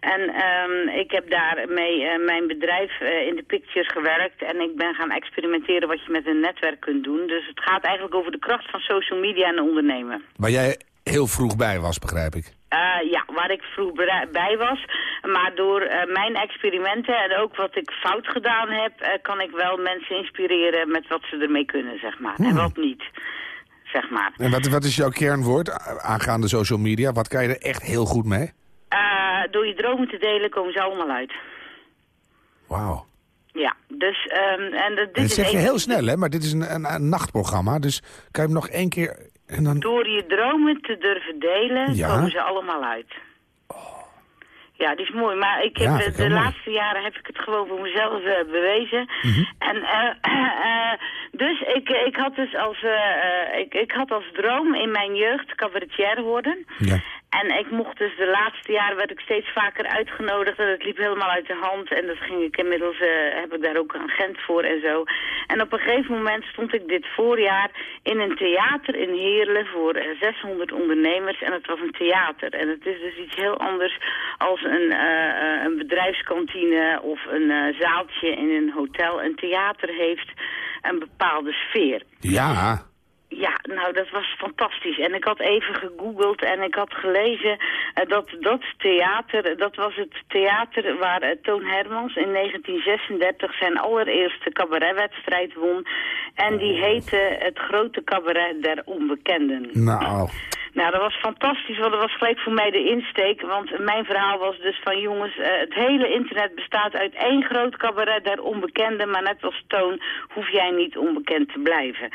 En ehm, ik heb daarmee mijn bedrijf in de pictures gewerkt en ik ben gaan experimenteren wat je met een netwerk kunt doen. Dus het gaat eigenlijk over de kracht van social media en ondernemen. Waar jij heel vroeg bij was, begrijp ik. Eh, ja, waar ik vroeg bera- bij was. Maar door eh, mijn experimenten en ook wat ik fout gedaan heb... eh, kan ik wel mensen inspireren met wat ze ermee kunnen, zeg maar. En wat niet, zeg maar. En wat, wat is jouw kernwoord aangaande social media? Wat kan je er echt heel goed mee? Door je dromen te delen komen ze allemaal uit. Wauw. Ja, dus... ehm en dat, dit Dat is zeg je heel snel, hè? Maar dit is een, een, een nachtprogramma, dus kan je hem nog één keer... En dan... Door je dromen te durven delen, Ja. komen ze allemaal uit. Ja, die is mooi. Maar ik heb, Ja, de laatste jaren heb ik het gewoon voor mezelf eh, bewezen. Mhm. En eh, dus ik, ik had dus als, ik, ik had als droom in mijn jeugd cabaretier worden. Ja. En ik mocht dus de laatste jaren werd ik steeds vaker uitgenodigd en het liep helemaal uit de hand. En dat ging ik inmiddels, eh, heb ik daar ook een agent voor en zo. En op een gegeven moment stond ik dit voorjaar in een theater in Heerlen voor eh, 600 ondernemers. En het was een theater. En het is dus iets heel anders als een, eh, eh, een bedrijfskantine of een eh, zaaltje in een hotel. Een theater heeft een bepaalde sfeer. Ja. Ja, nou, dat was fantastisch. En ik had even gegoogeld en ik had gelezen eh, dat dat theater, dat was het theater waar eh, Toon Hermans in 1936 zijn allereerste cabaretwedstrijd won. En die heette het grote cabaret der onbekenden. Nou, Nou, dat was fantastisch, want dat was gelijk voor mij de insteek. Want mijn verhaal was dus van jongens, eh, het hele internet bestaat uit één groot cabaret der onbekenden. Maar net als Toon hoef jij niet onbekend te blijven.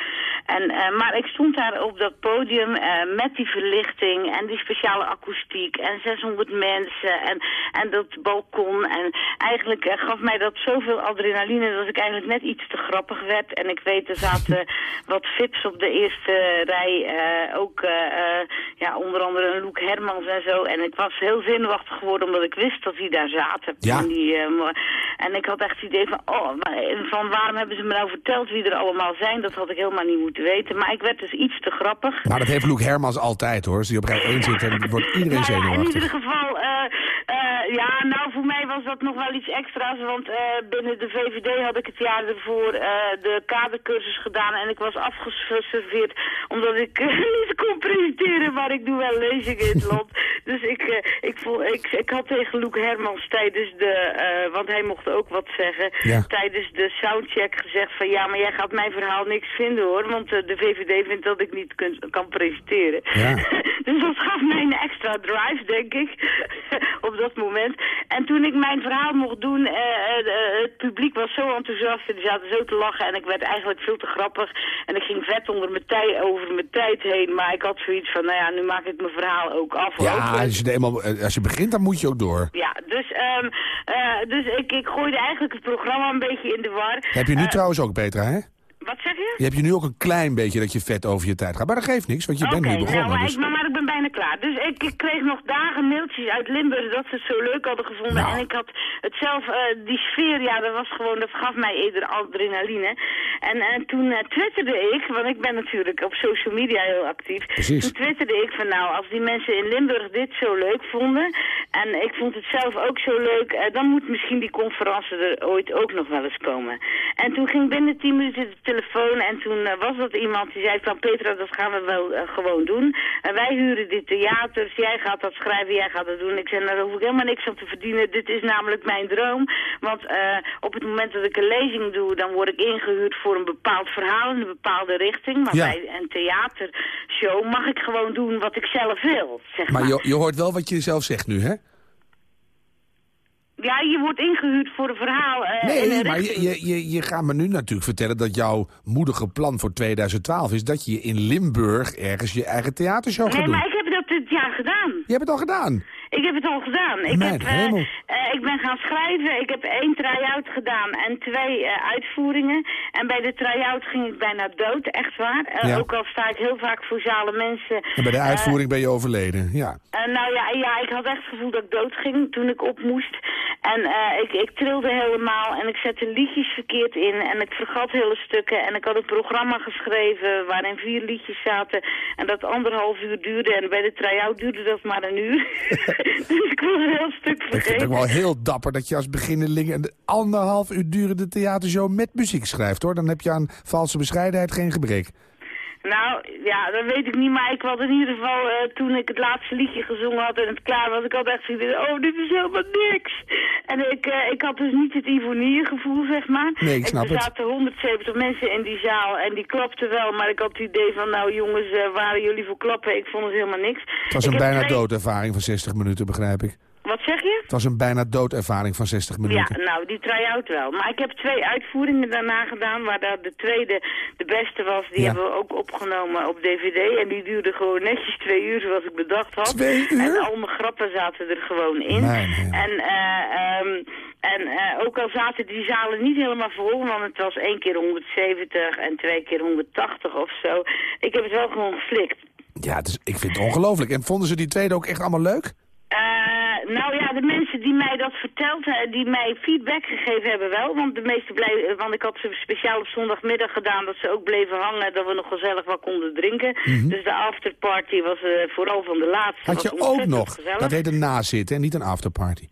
En, eh, maar ik stond daar op dat podium eh, met die verlichting en die speciale akoestiek en 600 mensen en, en dat balkon. En eigenlijk gaf mij dat zoveel adrenaline dat ik eigenlijk net iets te grappig werd. En ik weet, er zaten wat fips op de eerste rij, ook ja, onder andere een Loek Hermans en zo. En ik was heel zenuwachtig geworden omdat ik wist dat die daar zaten. Ja. En, die, eh, en ik had echt het idee van, oh, maar, van waarom hebben ze me nou verteld wie er allemaal zijn? Dat had ik helemaal niet moeten weten. Maar ik werd dus iets te grappig. maar dat heeft Loek Hermans altijd, hoor. Als hij op rij 1 zit, dan wordt iedereen Nou ja, in zenuwachtig. ieder geval, eh, ja, nou voor mij was dat nog wel iets extra's, want eh, binnen de VVD had ik het jaar ervoor eh, de kadercursus gedaan en ik was afgeserveerd omdat ik eh, niet kon presenteren, maar ik doe wel lezingen in het land. Dus ik, ik, voel, ik, ik had tegen Loek Hermans tijdens de, want hij mocht ook wat zeggen, Ja. tijdens de soundcheck gezegd van ja, maar jij gaat mijn verhaal niks vinden hoor, want de VVD vindt dat ik niet kun- kan presenteren. Ja. dus dat gaf mij een extra drive, denk ik, op dat moment. En toen ik mijn verhaal mocht doen, eh, eh, eh, het publiek was zo enthousiast en die zaten zo te lachen en ik werd eigenlijk veel te grappig. En ik ging vet onder mijn tijd, over mijn tijd heen, maar ik had zoiets van, nou ja, nu maak ik mijn verhaal ook af. Ja, als je, eenmaal, als je begint, dan moet je ook door. Ja, dus, ehm, eh, dus ik, ik gooide eigenlijk het programma een beetje in de war. Heb je nu trouwens ook, Petra, hè? Wat zeg je? Je hebt je nu ook een klein beetje dat je vet over je tijd gaat. Maar dat geeft niks, want je bent nu Oké, begonnen. nou, maar, dus- ik, maar, maar ik ben bijna klaar. Dus ik, ik kreeg nog dagen mailtjes uit Limburg dat ze het zo leuk hadden gevonden. Nou. En ik had het zelf, eh, die sfeer, ja, dat was gewoon, dat gaf mij eerder adrenaline. En, en toen eh, twitterde ik, want ik ben natuurlijk op social media heel actief. Precies. Toen twitterde ik van nou, als die mensen in Limburg dit zo leuk vonden, en ik vond het zelf ook zo leuk, eh, dan moet misschien die conferentie er ooit ook nog wel eens komen. En toen ging binnen 10 minuten de telefoon en toen eh, was dat iemand die zei van Petra, dat gaan we wel eh, gewoon doen. En wij huren dit theaters, jij gaat dat schrijven, jij gaat dat doen. Ik zei, nou, daar hoef ik helemaal niks aan te verdienen. Dit is namelijk mijn droom. Want eh, op het moment dat ik een lezing doe, dan word ik ingehuurd voor een bepaald verhaal in een bepaalde richting. Maar Ja. bij een theatershow mag ik gewoon doen wat ik zelf wil, zeg maar. Maar je, je hoort wel wat je zelf zegt nu, hè? Ja, je wordt ingehuurd voor een verhaal. eh, Nee, maar je, je, je, je gaat me nu natuurlijk vertellen dat jouw moedige plan voor 2012 is... dat je in Limburg ergens je eigen theatershow gaat Nee, doen. maar ik gedaan. Je hebt het al gedaan. Ik heb het al gedaan. Ik, Mijn heb, eh, eh, ik ben gaan schrijven. Ik heb één try-out gedaan en twee eh, uitvoeringen. En bij de try-out ging ik bijna dood, echt waar. Ja. Ook al sta ik heel vaak voor zale mensen. En bij de uitvoering ben je overleden, ja. nou ja, ja, ik had echt het gevoel dat ik dood ging toen ik op moest. En ik, ik trilde helemaal en ik zette liedjes verkeerd in en ik vergat hele stukken. En ik had een programma geschreven waarin vier liedjes zaten en dat anderhalf uur duurde. En bij de try-out duurde dat maar een uur. dus ik was een heel stuk Ik vind het vergeten. ook wel heel dapper dat je als beginneling... een anderhalf uur durende theatershow met muziek schrijft, hoor. Dan heb je aan valse bescheidenheid geen gebrek. Nou, ja, dat weet ik niet, maar ik had in ieder geval, eh, toen ik het laatste liedje gezongen had en het klaar was, ik had echt zoiets oh, dit is helemaal niks. En ik, eh, ik had dus niet het Ivonieën-gevoel, zeg maar. Nee, ik snap er het. zaten 170 mensen in die zaal en die klapten wel, maar ik had het idee van, nou jongens, eh, waren jullie voor klappen? Ik vond het helemaal niks. Het was een bijna twee- doodervaring van 60 minuten, begrijp ik. Wat zeg je? Het was een bijna doodervaring van 60 Ja, minuten. nou, die try-out wel. Maar ik heb twee uitvoeringen daarna gedaan, waar de tweede de beste was. Die Ja. hebben we ook opgenomen op DVD. En die duurde gewoon netjes twee uur, zoals ik bedacht had. Twee uur? En al mijn grappen zaten er gewoon in. En, eh, ehm, en eh, ook al zaten die zalen niet helemaal vol, want het was één keer 170 en twee keer 180 of zo. Ik heb het wel gewoon geflikt. Ja, is, ik vind het ongelooflijk. En vonden ze die tweede ook echt allemaal leuk? Eh, nou ja, de mensen die mij dat verteld hebben, die mij feedback gegeven hebben wel. Want de meeste blij, want ik had ze speciaal op zondagmiddag gedaan dat ze ook bleven hangen, dat we nog gezellig wat konden drinken. Dus de afterparty was eh, vooral van de laatste. Mhm. Had je ook nog? Gezellig. Dat heet een nazit en niet een afterparty.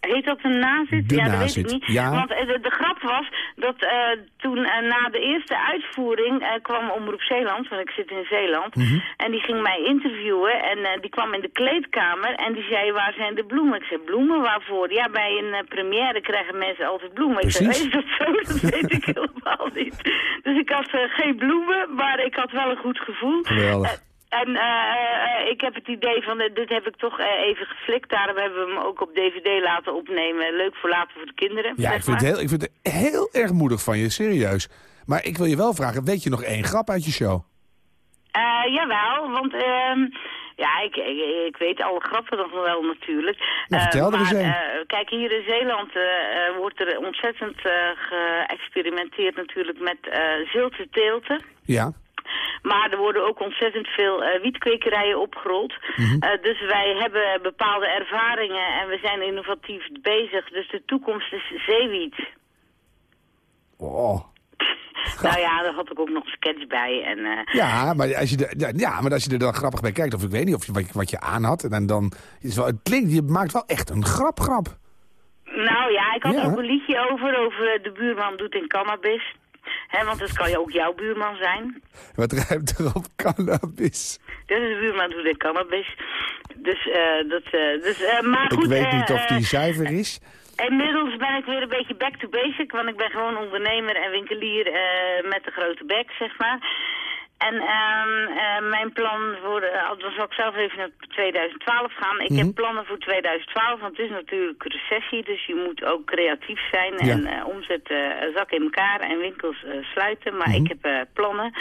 Heet dat een nazit? De ja, dat weet nazit, ik niet. ja. Want eh, de, de grap was dat eh, toen eh, na de eerste uitvoering kwam Omroep Zeeland, want ik zit in Zeeland, Mhm. en die ging mij interviewen en die kwam in de kleedkamer en die zei waar zijn de bloemen? Ik zei bloemen waarvoor? Ja, bij een première krijgen mensen altijd bloemen. Ik zei, Precies. is dat zo? Dat weet ik helemaal niet. Dus ik had geen bloemen, maar ik had wel een goed gevoel. Geweldig. Eh, en eh, eh, ik heb het idee van, eh, dit heb ik toch eh, even geflikt. Daarom hebben we hem ook op dvd laten opnemen. Leuk voor later voor de kinderen. Ja, ik vind, het heel, ik vind het heel erg moedig van je, serieus. Maar ik wil je wel vragen, weet je nog één grap uit je show? Eh, jawel, want ehm, ja, ik, ik, ik weet alle grappen nog wel natuurlijk. Nou, Eh, vertel er eens eh, kijk, hier in Zeeland eh, eh, wordt er ontzettend eh, geëxperimenteerd natuurlijk met eh zilte teelten. Ja. Maar er worden ook ontzettend veel eh, wietkwekerijen opgerold. Mhm. Eh, dus wij hebben bepaalde ervaringen en we zijn innovatief bezig. Dus de toekomst is zeewiet. Oh. Nou ja, daar had ik ook nog een sketch bij. En, eh, Ja, maar als je er, ja, maar als je er dan grappig bij kijkt, of ik weet niet of je, wat, je- wat je aan had, en dan is wel, het klinkt, je maakt wel echt een grap, grap. Nou ja, ik had Ja. ook een liedje over, over de buurman doet in cannabis. Want dat kan je ook jouw buurman zijn. Wat ruimt er op cannabis? Dus de buurman doet cannabis. Dus, eh dat, eh, dus eh, maar Ik goed. weet eh, niet of die zuiver is. Inmiddels ben ik weer een beetje back to basic, want ik ben gewoon ondernemer en winkelier met de grote bek, zeg maar. En eh, mijn plan voor, uh, dan zal ik zelf even naar 2012 gaan. Ik Mhm. heb plannen voor 2012, want het is natuurlijk recessie, dus je moet ook creatief zijn Ja. en eh, omzet eh, zak in elkaar en winkels sluiten. Maar Mhm. ik heb plannen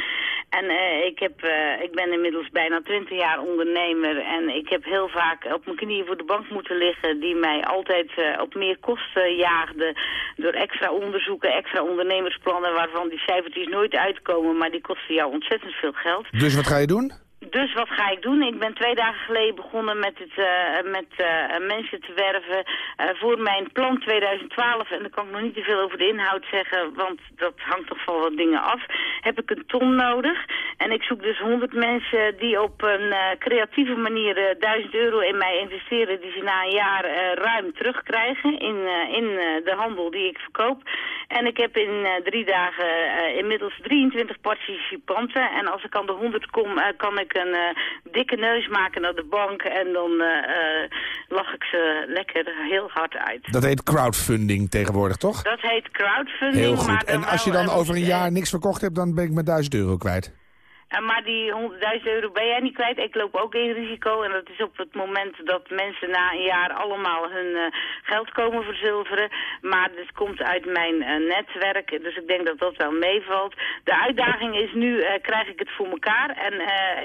en eh, ik, heb, eh, ik ben inmiddels bijna 20 jaar ondernemer en ik heb heel vaak op mijn knieën voor de bank moeten liggen die mij altijd eh, op meer kosten jaagden door extra onderzoeken, extra ondernemersplannen waarvan die cijfertjes nooit uitkomen, maar die kosten jou ontzettend veel geld. Dus wat ga je doen? Dus wat ga ik doen? Ik ben twee dagen geleden begonnen met, het, eh, met eh, mensen te werven eh, voor mijn plan 2012. En daar kan ik nog niet te veel over de inhoud zeggen, want dat hangt toch van wat dingen af. Heb ik een ton nodig. En ik zoek dus 100 mensen die op een creatieve manier eh, 1000 euro in mij investeren. Die ze na een jaar ruim terugkrijgen in, in de handel die ik verkoop. En ik heb in drie dagen inmiddels 23 participanten. En als ik aan de 100 kom, kan ik een eh, dikke neus maken naar de bank. En dan eh, eh, lach ik ze lekker heel hard uit. Dat heet crowdfunding tegenwoordig, toch? Dat heet crowdfunding. Heel maar goed. En als je dan over een eh, jaar niks verkocht hebt, dan ben ik met 1000 euro kwijt. En maar die 100.000 euro ben jij niet kwijt. Ik loop ook in risico. En dat is op het moment dat mensen na een jaar allemaal hun uh, geld komen verzilveren. Maar het komt uit mijn uh, netwerk. Dus ik denk dat dat wel meevalt. De uitdaging is nu, uh, krijg ik het voor elkaar? En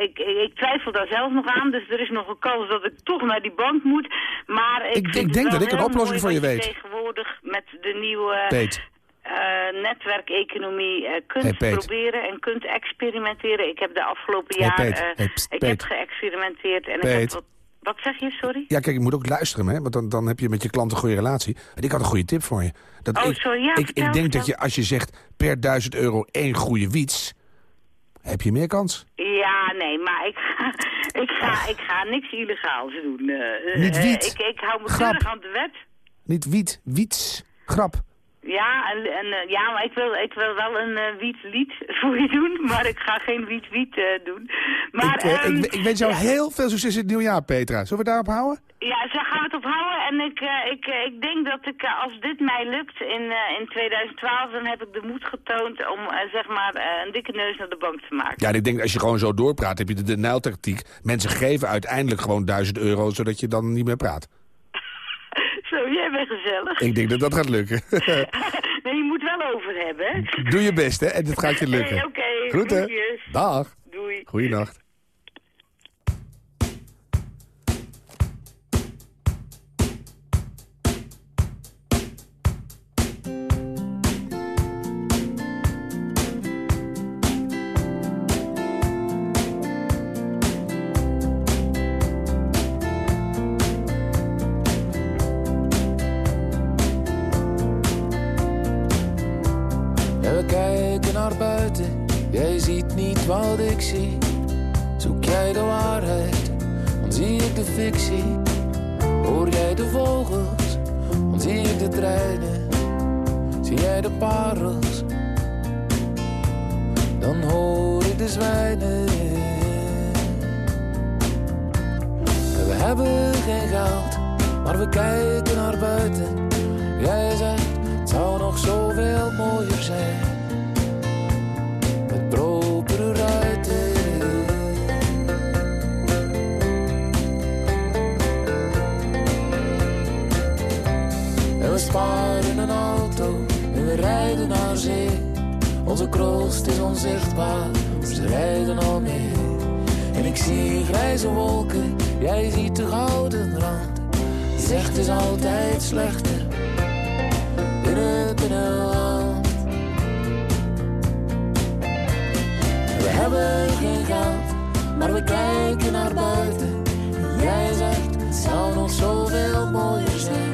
ik, ik, ik, twijfel daar zelf nog aan. Dus er is nog een kans dat ik toch naar die bank moet. Maar ik, ik, ik denk dat ik een oplossing voor je weet. Tegenwoordig met de nieuwe... Peet uh, netwerkeconomie uh, kunt proberen en kunt experimenteren. Ik heb de afgelopen jaar uh, ik heb geëxperimenteerd en ik heb wat, wat zeg je, sorry? Ja, kijk, je moet ook luisteren, hè? want dan, dan heb je met je klant een goede relatie. En ik had een goede tip voor je. Dat oh, ik, sorry, ja, ik, ik denk dat je, als je zegt per duizend euro één goede wiets, heb je meer kans. Ja, nee, maar ik ga, ik ga, ik ga niks illegaals doen. Niet wiet. ik, ik hou me keurig aan de wet. Niet wiet, wiets, grap. Ja, en, en, eh, ja, maar ik wil, ik wil wel een uh, wiet-lied voor je doen, maar ik ga geen wiet-wiet uh, doen. Maar, ik, um, ik, ik, wens jou heel veel succes in het nieuwjaar, Petra. Zullen we daarop houden? Ja, zo gaan we het ophouden. En ik, ik, ik denk dat ik, als dit mij lukt in, in 2012, dan heb ik de moed getoond om zeg maar een dikke neus naar de bank te maken. Ja, ik denk als je gewoon zo doorpraat, heb je de, de. Mensen geven uiteindelijk gewoon duizend euro, zodat je dan niet meer praat. Zo, jij bent gezellig. Ik denk dat dat gaat lukken. nee, je moet wel over hebben. Doe je best, hè? En het gaat je lukken. Oké, okay, Groeten. Dag. Doei. Goeienacht. Sparen een auto en we rijden naar zee. Onze kroost is onzichtbaar, ze rijden al mee. En ik zie grijze wolken, jij ziet de gouden rand. Zegt is altijd slechter in binnenland. We hebben geen geld, maar we kijken naar buiten. jij zegt het zou nog zoveel mooier zijn.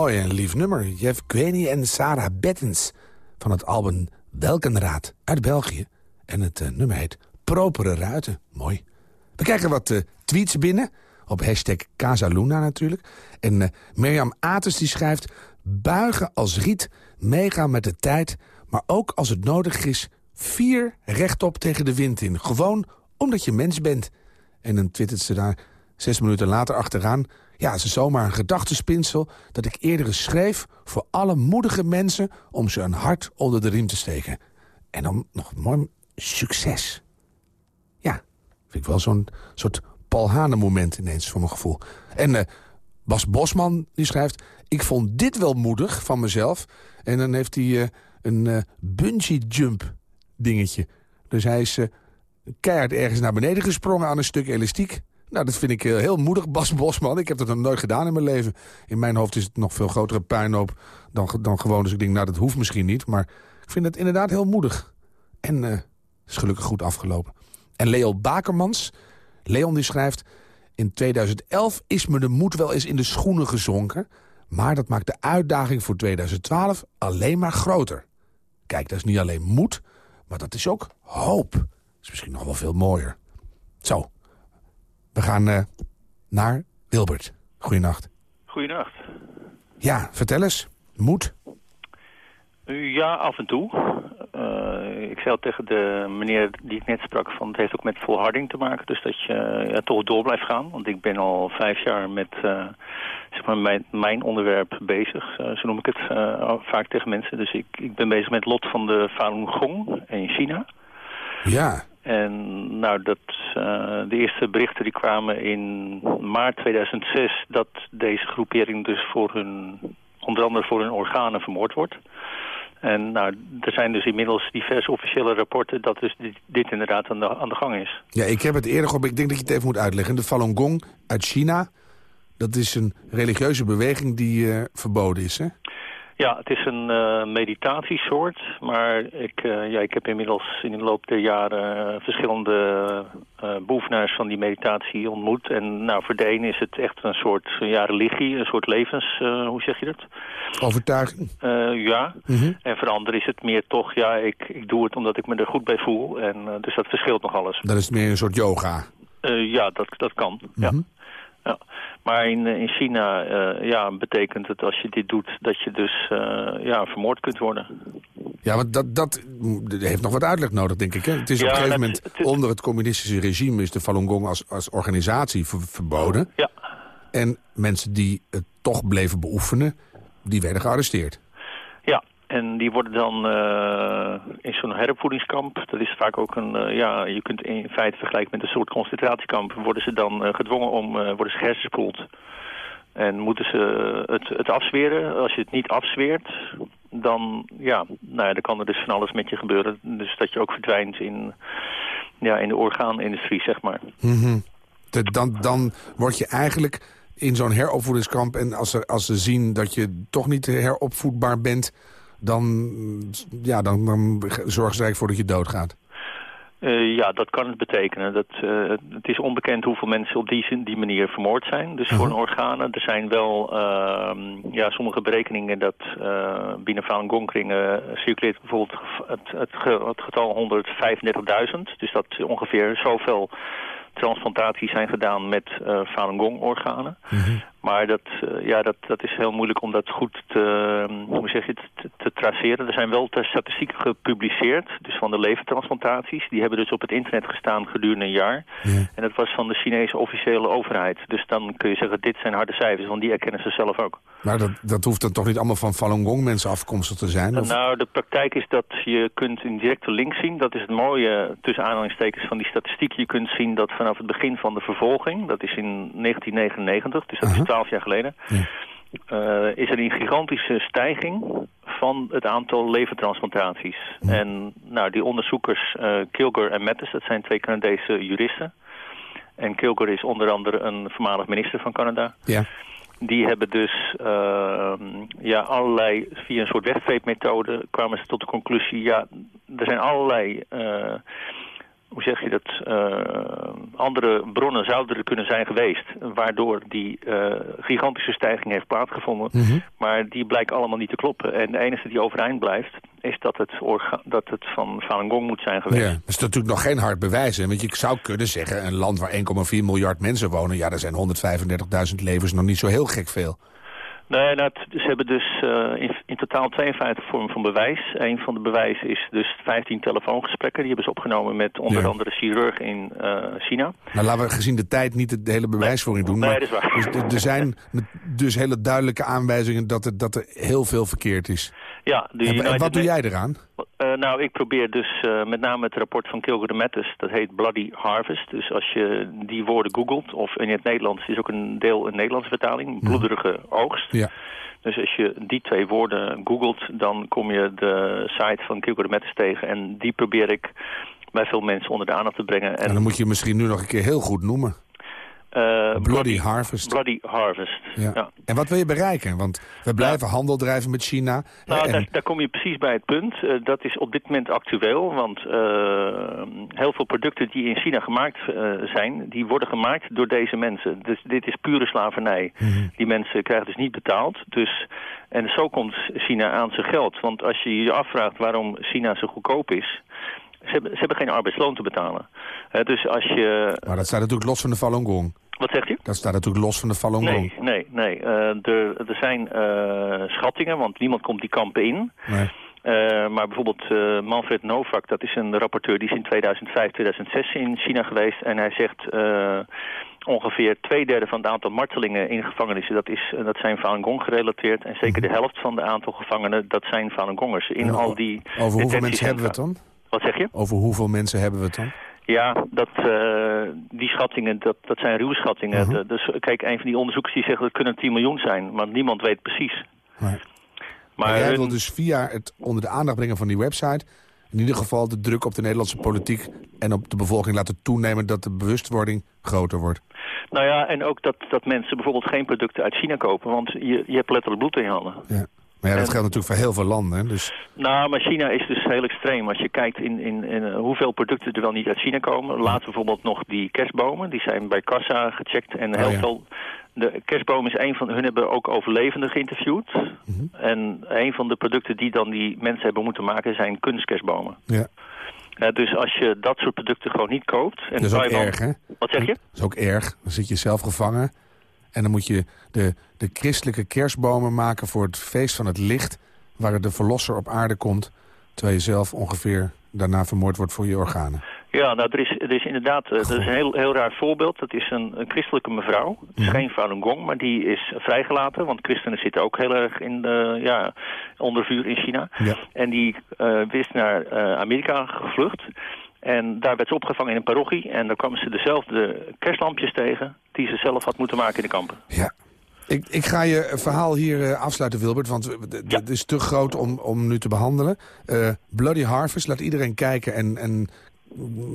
Mooi en lief nummer. Jeff Queni en Sarah Bettens van het album Welkenraad uit België. En het eh, nummer heet Propere Ruiten. Mooi. We krijgen wat eh, tweets binnen. Op hashtag Casaluna natuurlijk. En uh, Mirjam Ates die schrijft... Buigen als riet, meegaan met de tijd... maar ook als het nodig is... vier rechtop tegen de wind in. Gewoon omdat je mens bent. En dan twittert ze daar zes minuten later achteraan... Ja, het is zomaar een gedachtespinsel dat ik eerder schreef... voor alle moedige mensen om ze een hart onder de riem te steken. En dan nog mooi succes. Ja, vind ik wel zo'n soort Paul moment ineens voor mijn gevoel. En uh, Bas Bosman die schrijft... ik vond dit wel moedig van mezelf. En dan heeft hij uh, een uh, bungee jump dingetje. Dus hij is keihard ergens naar beneden gesprongen aan een stuk elastiek. Nou, dat vind ik heel moedig, Bas Bosman. Ik heb dat nog nooit gedaan in mijn leven. In mijn hoofd is het nog veel grotere puinhoop dan, dan gewoon. Dus ik denk, nou, dat hoeft misschien niet. Maar ik vind het inderdaad heel moedig. En uh, is gelukkig goed afgelopen. En Leo Bakermans, Leon die schrijft... In 2011 is me de moed wel eens in de schoenen gezonken... maar dat maakt de uitdaging voor 2012 alleen maar groter. Kijk, dat is niet alleen moed, maar dat is ook hoop. Dat is misschien nog wel veel mooier. Zo, we gaan uh, naar Wilbert. Goeienacht. Goeienacht. Ja, vertel eens. Moed? Ja, af en toe. Uh, ik zei al tegen de meneer die ik net sprak... van het heeft ook met volharding te maken. Dus dat je ja, toch door blijft gaan. Want ik ben al vijf jaar met uh, zeg maar mijn, mijn onderwerp bezig. Uh, zo noem ik het vaak tegen mensen. Dus ik, ik ben bezig met lot van de Falun Gong in China. Ja. En nou, dat, uh, de eerste berichten die kwamen in maart 2006... dat deze groepering dus voor hun, onder andere voor hun organen vermoord wordt. En nou, er zijn dus inmiddels diverse officiële rapporten... dat dus dit, dit inderdaad aan de, aan de gang is. Ja, ik heb het eerder op. Ik denk dat je het even moet uitleggen. De Falun Gong uit China, dat is een religieuze beweging die uh, verboden is, hè? Ja, het is een uh, meditatiesoort, maar ik, uh, ja, ik heb inmiddels in de loop der jaren uh, verschillende beoefenaars van die meditatie ontmoet. En nou, voor de een is het echt een soort ja, religie, een soort levens, hoe zeg je dat? Overtuiging? ja, mm -hmm. en voor anderen is het meer toch, ja, ik, ik doe het omdat ik me er goed bij voel. En, dus dat verschilt nog alles. Dat is meer een soort yoga? ja, dat, dat kan, mm -hmm. ja. Ja. Maar in, in China uh, ja, betekent het als je dit doet dat je dus uh, ja, vermoord kunt worden. Ja, want dat, dat heeft nog wat uitleg nodig, denk ik. Hè? Het is ja, op een gegeven moment het, het, onder het communistische regime... is de Falun Gong als, als organisatie ver, verboden. Ja. En mensen die het toch bleven beoefenen, die werden gearresteerd. Ja, en die worden dan uh, in zo'n heropvoedingskamp, dat is vaak ook een, uh, ja, je kunt in feite vergelijken met een soort concentratiekamp, worden ze dan uh, gedwongen om, worden ze gehersenspoeld. En moeten ze het, het afzweren. Als je het niet afzweert, dan, ja, nou ja, dan kan er dus van alles met je gebeuren. Dus dat je ook verdwijnt in, ja, in de orgaanindustrie, zeg maar. Mm dan, dan word je eigenlijk in zo'n heropvoedingskamp... en als, er, als ze zien dat je toch niet heropvoedbaar bent dan, ja, dan, dan zorgen ze eigenlijk voor dat je doodgaat. Uh, ja, dat kan het betekenen. Dat, uh, het is onbekend hoeveel mensen op die, die manier vermoord zijn. Dus uh -huh. voor een organen. Er zijn wel uh, ja, sommige berekeningen dat uh, binnen Falun Gongkringen circuleert bijvoorbeeld het, het, het getal 135.000. Dus dat ongeveer zoveel transplantaties zijn gedaan met uh, Falun Gong organen. Mm -hmm. Maar dat, uh, ja, dat, dat is heel moeilijk om dat goed te, uh, hoe zeg je het, te, te, traceren. Er zijn wel statistieken gepubliceerd, dus van de levertransplantaties. Die hebben dus op het internet gestaan gedurende een jaar. Ja. En dat was van de Chinese officiële overheid. Dus dan kun je zeggen, dit zijn harde cijfers, want die erkennen ze zelf ook. Maar dat, dat hoeft dan toch niet allemaal van Falun Gong mensen afkomstig te zijn? Of? Nou, de praktijk is dat je kunt een directe link zien. Dat is het mooie tussen aanhalingstekens van die statistiek. Je kunt zien dat vanaf het begin van de vervolging, dat is in 1999, dus dat uh -huh. is twaalf jaar geleden, ja. uh, is er een gigantische stijging van het aantal levertransplantaties. Ja. En nou, die onderzoekers, uh, Kilgore en Mattis, dat zijn twee Canadese juristen. En Kilgore is onder andere een voormalig minister van Canada. Ja. Die hebben dus uh, ja, allerlei, via een soort wegstreepmethode kwamen ze tot de conclusie, ja, er zijn allerlei uh, hoe zeg je dat, uh, andere bronnen zouden er kunnen zijn geweest. Waardoor die uh, gigantische stijging heeft plaatsgevonden. Mhm. Maar die blijken allemaal niet te kloppen. En de enige die overeind blijft, is dat het, dat het van Falun Gong moet zijn geweest. Ja, dat is natuurlijk nog geen hard bewijs. Hè? Want je zou kunnen zeggen, een land waar 1,4 miljard mensen wonen... ja, daar zijn 135.000 levens nog niet zo heel gek veel. Nee, nou, ze hebben dus uh, in, in, totaal 52 vormen van bewijs. Een van de bewijzen is dus 15 telefoongesprekken. Die hebben ze opgenomen met onder Ja. andere chirurg in uh, China. Nou, laten we gezien de tijd niet de hele bewijsvoering doen. Nee, maar dat is waar. Dus, er- er zijn dus hele duidelijke aanwijzingen dat er, dat er heel veel verkeerd is. Ja, de En, wat doe jij eraan? Eh, nou, ik probeer dus eh, met name het rapport van Kilgore Mattis, dat heet Bloody Harvest. Dus als je die woorden googelt, of in het Nederlands, is ook een deel een Nederlandse vertaling, bloederige oogst. Ja. Dus als je die twee woorden googelt, dan kom je de site van Kilgore Mattis tegen. En die probeer ik bij veel mensen onder de aandacht te brengen. En En, dan moet je misschien nu nog een keer heel goed noemen. Eh, Bloody Harvest. Bloody Harvest. Ja. ja. En wat wil je bereiken? Want we blijven handel drijven met China. Nou, en, daar, daar kom je precies bij het punt. Eh, dat is op dit moment actueel, want eh, heel veel producten die in China gemaakt zijn, die worden gemaakt door deze mensen. Dus dit is pure slavernij. Mhm. Die mensen krijgen dus niet betaald. Dus, en zo komt China aan zijn geld. Want als je je afvraagt waarom China zo goedkoop is, ze hebben, ze hebben geen arbeidsloon te betalen. Dus als je... maar dat staat natuurlijk los van de Falun Gong. Wat zegt u? Dat staat natuurlijk los van de Falun Gong. Nee, nee, nee. Eh, er, er zijn eh, schattingen, want niemand komt die kampen in. Nee. Eh, maar bijvoorbeeld Manfred Novak, dat is een rapporteur... die is in 2005, 2006 in China geweest. En hij zegt ongeveer twee derde van het aantal martelingen in gevangenissen... dat, is, dat zijn Falun Gong gerelateerd. En zeker de helft van de aantal gevangenen, dat zijn Falun Gongers. In En al die Over hoeveel mensen hebben we het dan? Wat zeg je? Over hoeveel mensen hebben we het dan? Ja, dat, eh, die schattingen, dat, dat zijn ruwe schattingen. De- dus kijk, een van die onderzoekers die zegt dat kunnen 10 miljoen zijn. Maar niemand weet precies. Nee. Maar, Maar jij hun- wil dus via het onder de aandacht brengen van die website... in ieder geval de druk op de Nederlandse politiek... en op de bevolking laten toenemen dat de bewustwording groter wordt. Nou ja, en ook dat, dat mensen bijvoorbeeld geen producten uit China kopen. Want je, je hebt letterlijk bloed in je handen. Ja. Maar ja, dat En- geldt natuurlijk voor heel veel landen. Dus Nou, maar China is dus heel extreem. Als je kijkt in, in, in eh, hoeveel producten er wel niet uit China komen. Laat bijvoorbeeld nog die kerstbomen. Die zijn bij Kassa gecheckt. En heel Oh, ja. veel... De kerstboom is een van... Hun hebben ook overlevenden geïnterviewd. Mhm. En een van de producten die dan die mensen hebben moeten maken... zijn kunstkerstbomen. ja, dus als je dat soort producten gewoon niet koopt... En dat is ook Taiwan- erg, hè? Wat zeg je? Dat is ook erg. Dan zit je zelf gevangen. En dan moet je de, de christelijke kerstbomen maken voor het feest van het licht... waar de verlosser op aarde komt... terwijl je zelf ongeveer daarna vermoord wordt voor je organen. Ja, nou, er is, er is inderdaad eh, er is een heel, heel raar voorbeeld. Dat is een, een christelijke mevrouw. Het is Mhm. geen Falun Gong, maar die is vrijgelaten. Want christenen zitten ook heel erg in de, ja, onder vuur in China. Ja. En die eh is naar eh, Amerika gevlucht. En daar werd ze opgevangen in een parochie. En daar kwamen ze dezelfde kerstlampjes tegen... die ze zelf had moeten maken in de kampen. Ja. Ik, ik ga je verhaal hier eh, afsluiten, Wilbert, want eh, Ja. het is te groot om, om nu te behandelen. Eh, Bloody Harvest, laat iedereen kijken en, en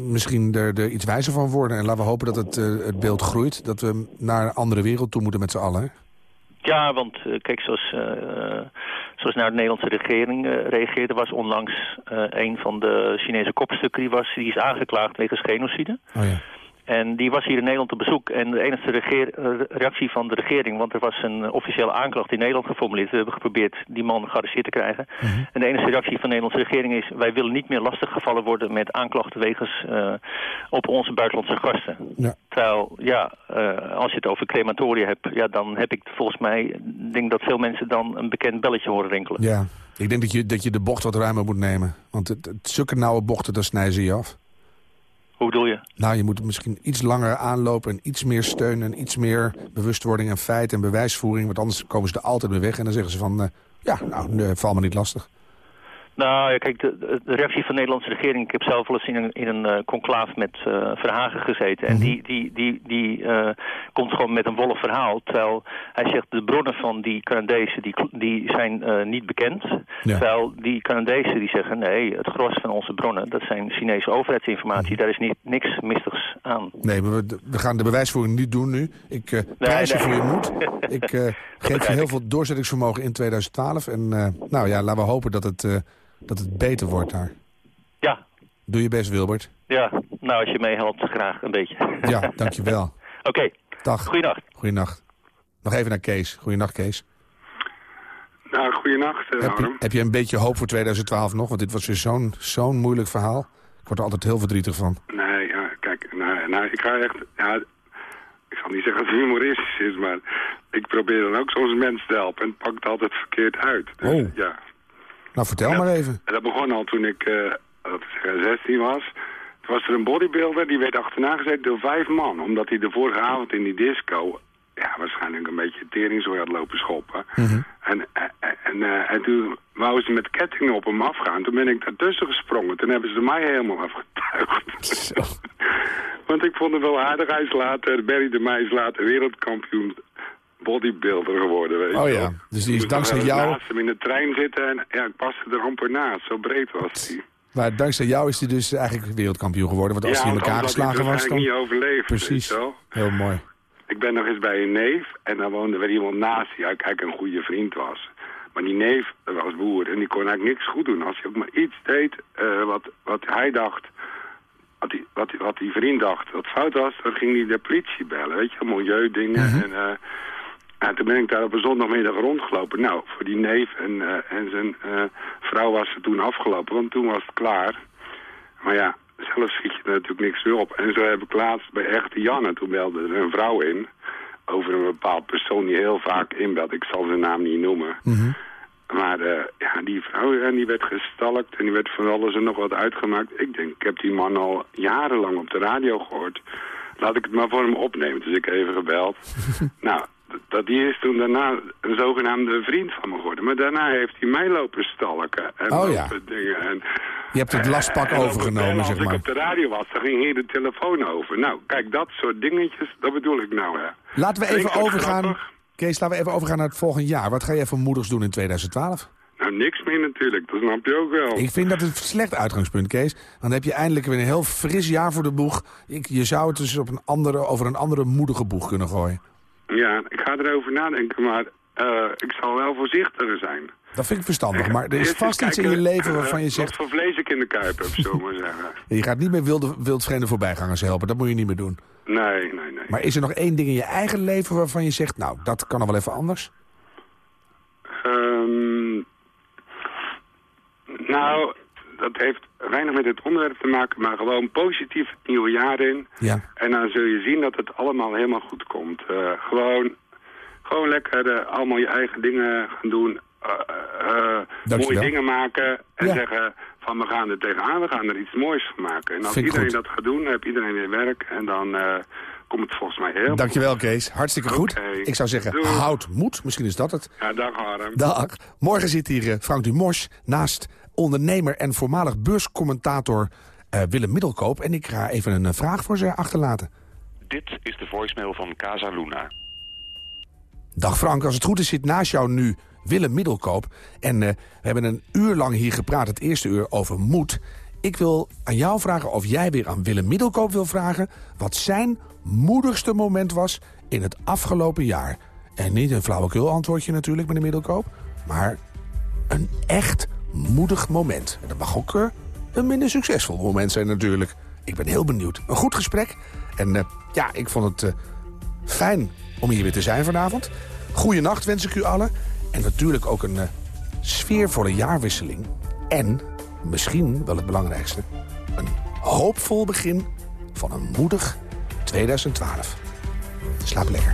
misschien er, er iets wijzer van worden. En laten we hopen dat het, eh, het beeld groeit, dat we naar een andere wereld toe moeten met z'n allen. Ja, want eh, kijk, zoals, eh, zoals naar de Nederlandse regering eh, reageerde... was onlangs een van de Chinese kopstukken... die, was, die is aangeklaagd wegens genocide. Oh ja. En die was hier in Nederland te bezoek. En de enige eh, reactie van de regering... want er was een officiële aanklacht in Nederland geformuleerd. We hebben geprobeerd die man gearresteerd te krijgen. En de enige reactie van de Nederlandse regering is... wij willen niet meer lastiggevallen worden met aanklachten... wegens eh, op onze buitenlandse gasten. Ja. Terwijl, ja, eh, als je het over crematoria hebt... Ja, dan heb ik volgens mij... denk dat veel mensen dan een bekend belletje horen rinkelen. ja. Ik denk dat je, dat je de bocht wat ruimer moet nemen. Want het, het zulke nauwe bochten, daar snijden ze je af. Hoe bedoel je? Nou, je moet misschien iets langer aanlopen en iets meer steun... en iets meer bewustwording en feit en bewijsvoering. Want anders komen ze er altijd weer weg en dan zeggen ze van... eh, ja, nou, nee, val me niet lastig. Nou, ja, kijk, de, reactie van de Nederlandse regering... Ik heb zelf wel eens in een, in een eh, conclaaf met eh, Verhagen gezeten. En Mhm. die, die, die, die eh, komt gewoon met een wollig verhaal. Terwijl hij zegt, de bronnen van die Canadezen die, die zijn niet bekend. Terwijl die Canadezen die zeggen... nee, het gros van onze bronnen, dat zijn Chinese overheidsinformatie. Mhm. Daar is niet, niks mistigs aan. Nee, maar we, we gaan de bewijsvoering niet doen nu. Ik eh prijs je nee. voor je moed. Ik geef je heel veel doorzettingsvermogen in 2012. En nou ja, laten we hopen dat het, dat het beter wordt daar. Ja, Doe je best, Wilbert. Ja, nou als je meehelpt, graag een beetje. Ja, dankjewel. Oké, Dag. goeienacht. Goeienacht. Nog even naar Kees. Goeienacht, Kees. Nou, goeienacht, uh, heb, je, heb je een beetje hoop voor 2012 nog? Want dit was weer zo'n zo'n moeilijk verhaal. Ik word er altijd heel verdrietig van. Nee, ja, kijk, nou, nou, ik ga echt... Ja, ik zal niet zeggen dat het humoristisch is, maar ik probeer dan ook soms mensen te helpen en het pakt altijd verkeerd uit. Dus, oh. Ja. Nou, vertel maar even. En dat begon al toen ik, uh, dat is 16 was. Toen was er een bodybuilder, die werd achterna gezet door vijf man. Omdat hij de vorige avond in die disco ja, waarschijnlijk een beetje teringzooi had lopen schoppen. Mhm. En, en, en, uh, en toen wou ze met kettingen op hem afgaan. Toen ben ik daartussen gesprongen. Toen hebben ze mij helemaal afgetuigd. Want ik vond het wel aardig. Hij is later, Barry de Meij is later wereldkampioen bodybuilder geworden. Weet oh je ja, wel. dus die is dankzij jou... naast hem in de trein zitten en ja, ik paste er amper naast. Zo breed was hij. Maar dankzij jou is hij dus eigenlijk wereldkampioen geworden. Want als ja, hij in elkaar geslagen hij was, dan... niet overleefd. Precies, heel mooi. Ik ben nog eens bij een neef en dan woonde er iemand naast die eigenlijk een goede vriend was. Maar die neef was boer en die kon eigenlijk niks goed doen. Als hij ook maar iets deed uh, wat, wat hij dacht, wat die, wat, die, wat die vriend dacht wat fout was, dan ging hij de politie bellen. Weet je, milieudingen. Mhm. En, uh, en toen ben ik daar op een zondagmiddag rondgelopen. Nou, voor die neef en, uh, en zijn vrouw was het toen afgelopen, want toen was het klaar. Maar ja, zelf schiet je er natuurlijk niks meer op. En zo heb ik laatst bij Echte Janne, toen belde er een vrouw in... over een bepaald persoon die heel vaak inbelt. Ik zal zijn naam niet noemen. Mm -hmm. Maar uh, ja, die vrouw en die werd gestalkt en die werd van alles en nog wat uitgemaakt. Ik denk, ik heb die man al jarenlang op de radio gehoord. Laat ik het maar voor hem opnemen. Dus ik even gebeld. nou, dat die is toen daarna een zogenaamde vriend van me geworden. Maar daarna heeft hij mij lopen stalken. En oh ja. Dingen. En, je hebt het lastpak uh, overgenomen, zeg maar. Als ik op de radio was, dan ging hier de telefoon over. Nou, kijk, dat soort dingetjes, dat bedoel ik nou, hè. Laten we even overgaan... Grappig. Kees, laten we even overgaan naar het volgende jaar. Wat ga jij voor moeders doen in 2012? Nou, niks meer natuurlijk. Dat snap je ook wel. Ik vind dat een slecht uitgangspunt, Kees. Dan heb je eindelijk weer een heel fris jaar voor de boeg. Ik, je zou het dus op een andere, over een andere moedige boeg kunnen gooien. Ja, ik ga erover nadenken, maar uh, ik zal wel voorzichtiger zijn. Dat vind ik verstandig, maar er is vast iets in je leven waarvan je zegt... Wat voor vlees ik in de kuip heb, zo maar zeggen. Je gaat niet meer wilde, wildvreemde voorbijgangers helpen, dat moet je niet meer doen. Nee, nee, nee. Maar is er nog één ding in je eigen leven waarvan je zegt... nou, dat kan nog wel even anders? Um, nou, dat heeft weinig met het onderwerp te maken... maar gewoon positief het nieuwe jaar in. Ja. En dan zul je zien dat het allemaal helemaal goed komt. Uh, gewoon, gewoon lekker uh, allemaal je eigen dingen gaan doen... Uh, mooie dingen maken en ja. zeggen van we gaan er tegenaan, we gaan er iets moois van maken. En als Vind iedereen goed. dat gaat doen, dan heeft iedereen weer werk en dan komt het volgens mij heel Dankjewel Kees, hartstikke goed. Okay. Ik zou zeggen, Doei. houd moed, misschien is dat het. Ja, dag Harm. Dag. Morgen zit hier Frank Dumos naast ondernemer en voormalig beurscommentator uh, Willem Middelkoop. En ik ga even een vraag voor ze achterlaten. Dit is de voicemail van Casa Luna. Dag Frank, als het goed is zit naast jou nu Willem Middelkoop. En uh, we hebben een uur lang hier gepraat, het eerste uur, over moed. Ik wil aan jou vragen of jij weer aan Willem Middelkoop wil vragen... wat zijn moedigste moment was in het afgelopen jaar. En niet een flauwekul antwoordje natuurlijk, meneer Middelkoop... maar een echt moedig moment. En dat mag ook uh, een minder succesvol moment zijn natuurlijk. Ik ben heel benieuwd. Een goed gesprek. En uh, ja, ik vond het fijn om hier weer te zijn vanavond. Goeienacht wens ik u allen. En natuurlijk ook een sfeervolle jaarwisseling. En, misschien wel het belangrijkste... een hoopvol begin van een moedig 2012. Slaap lekker.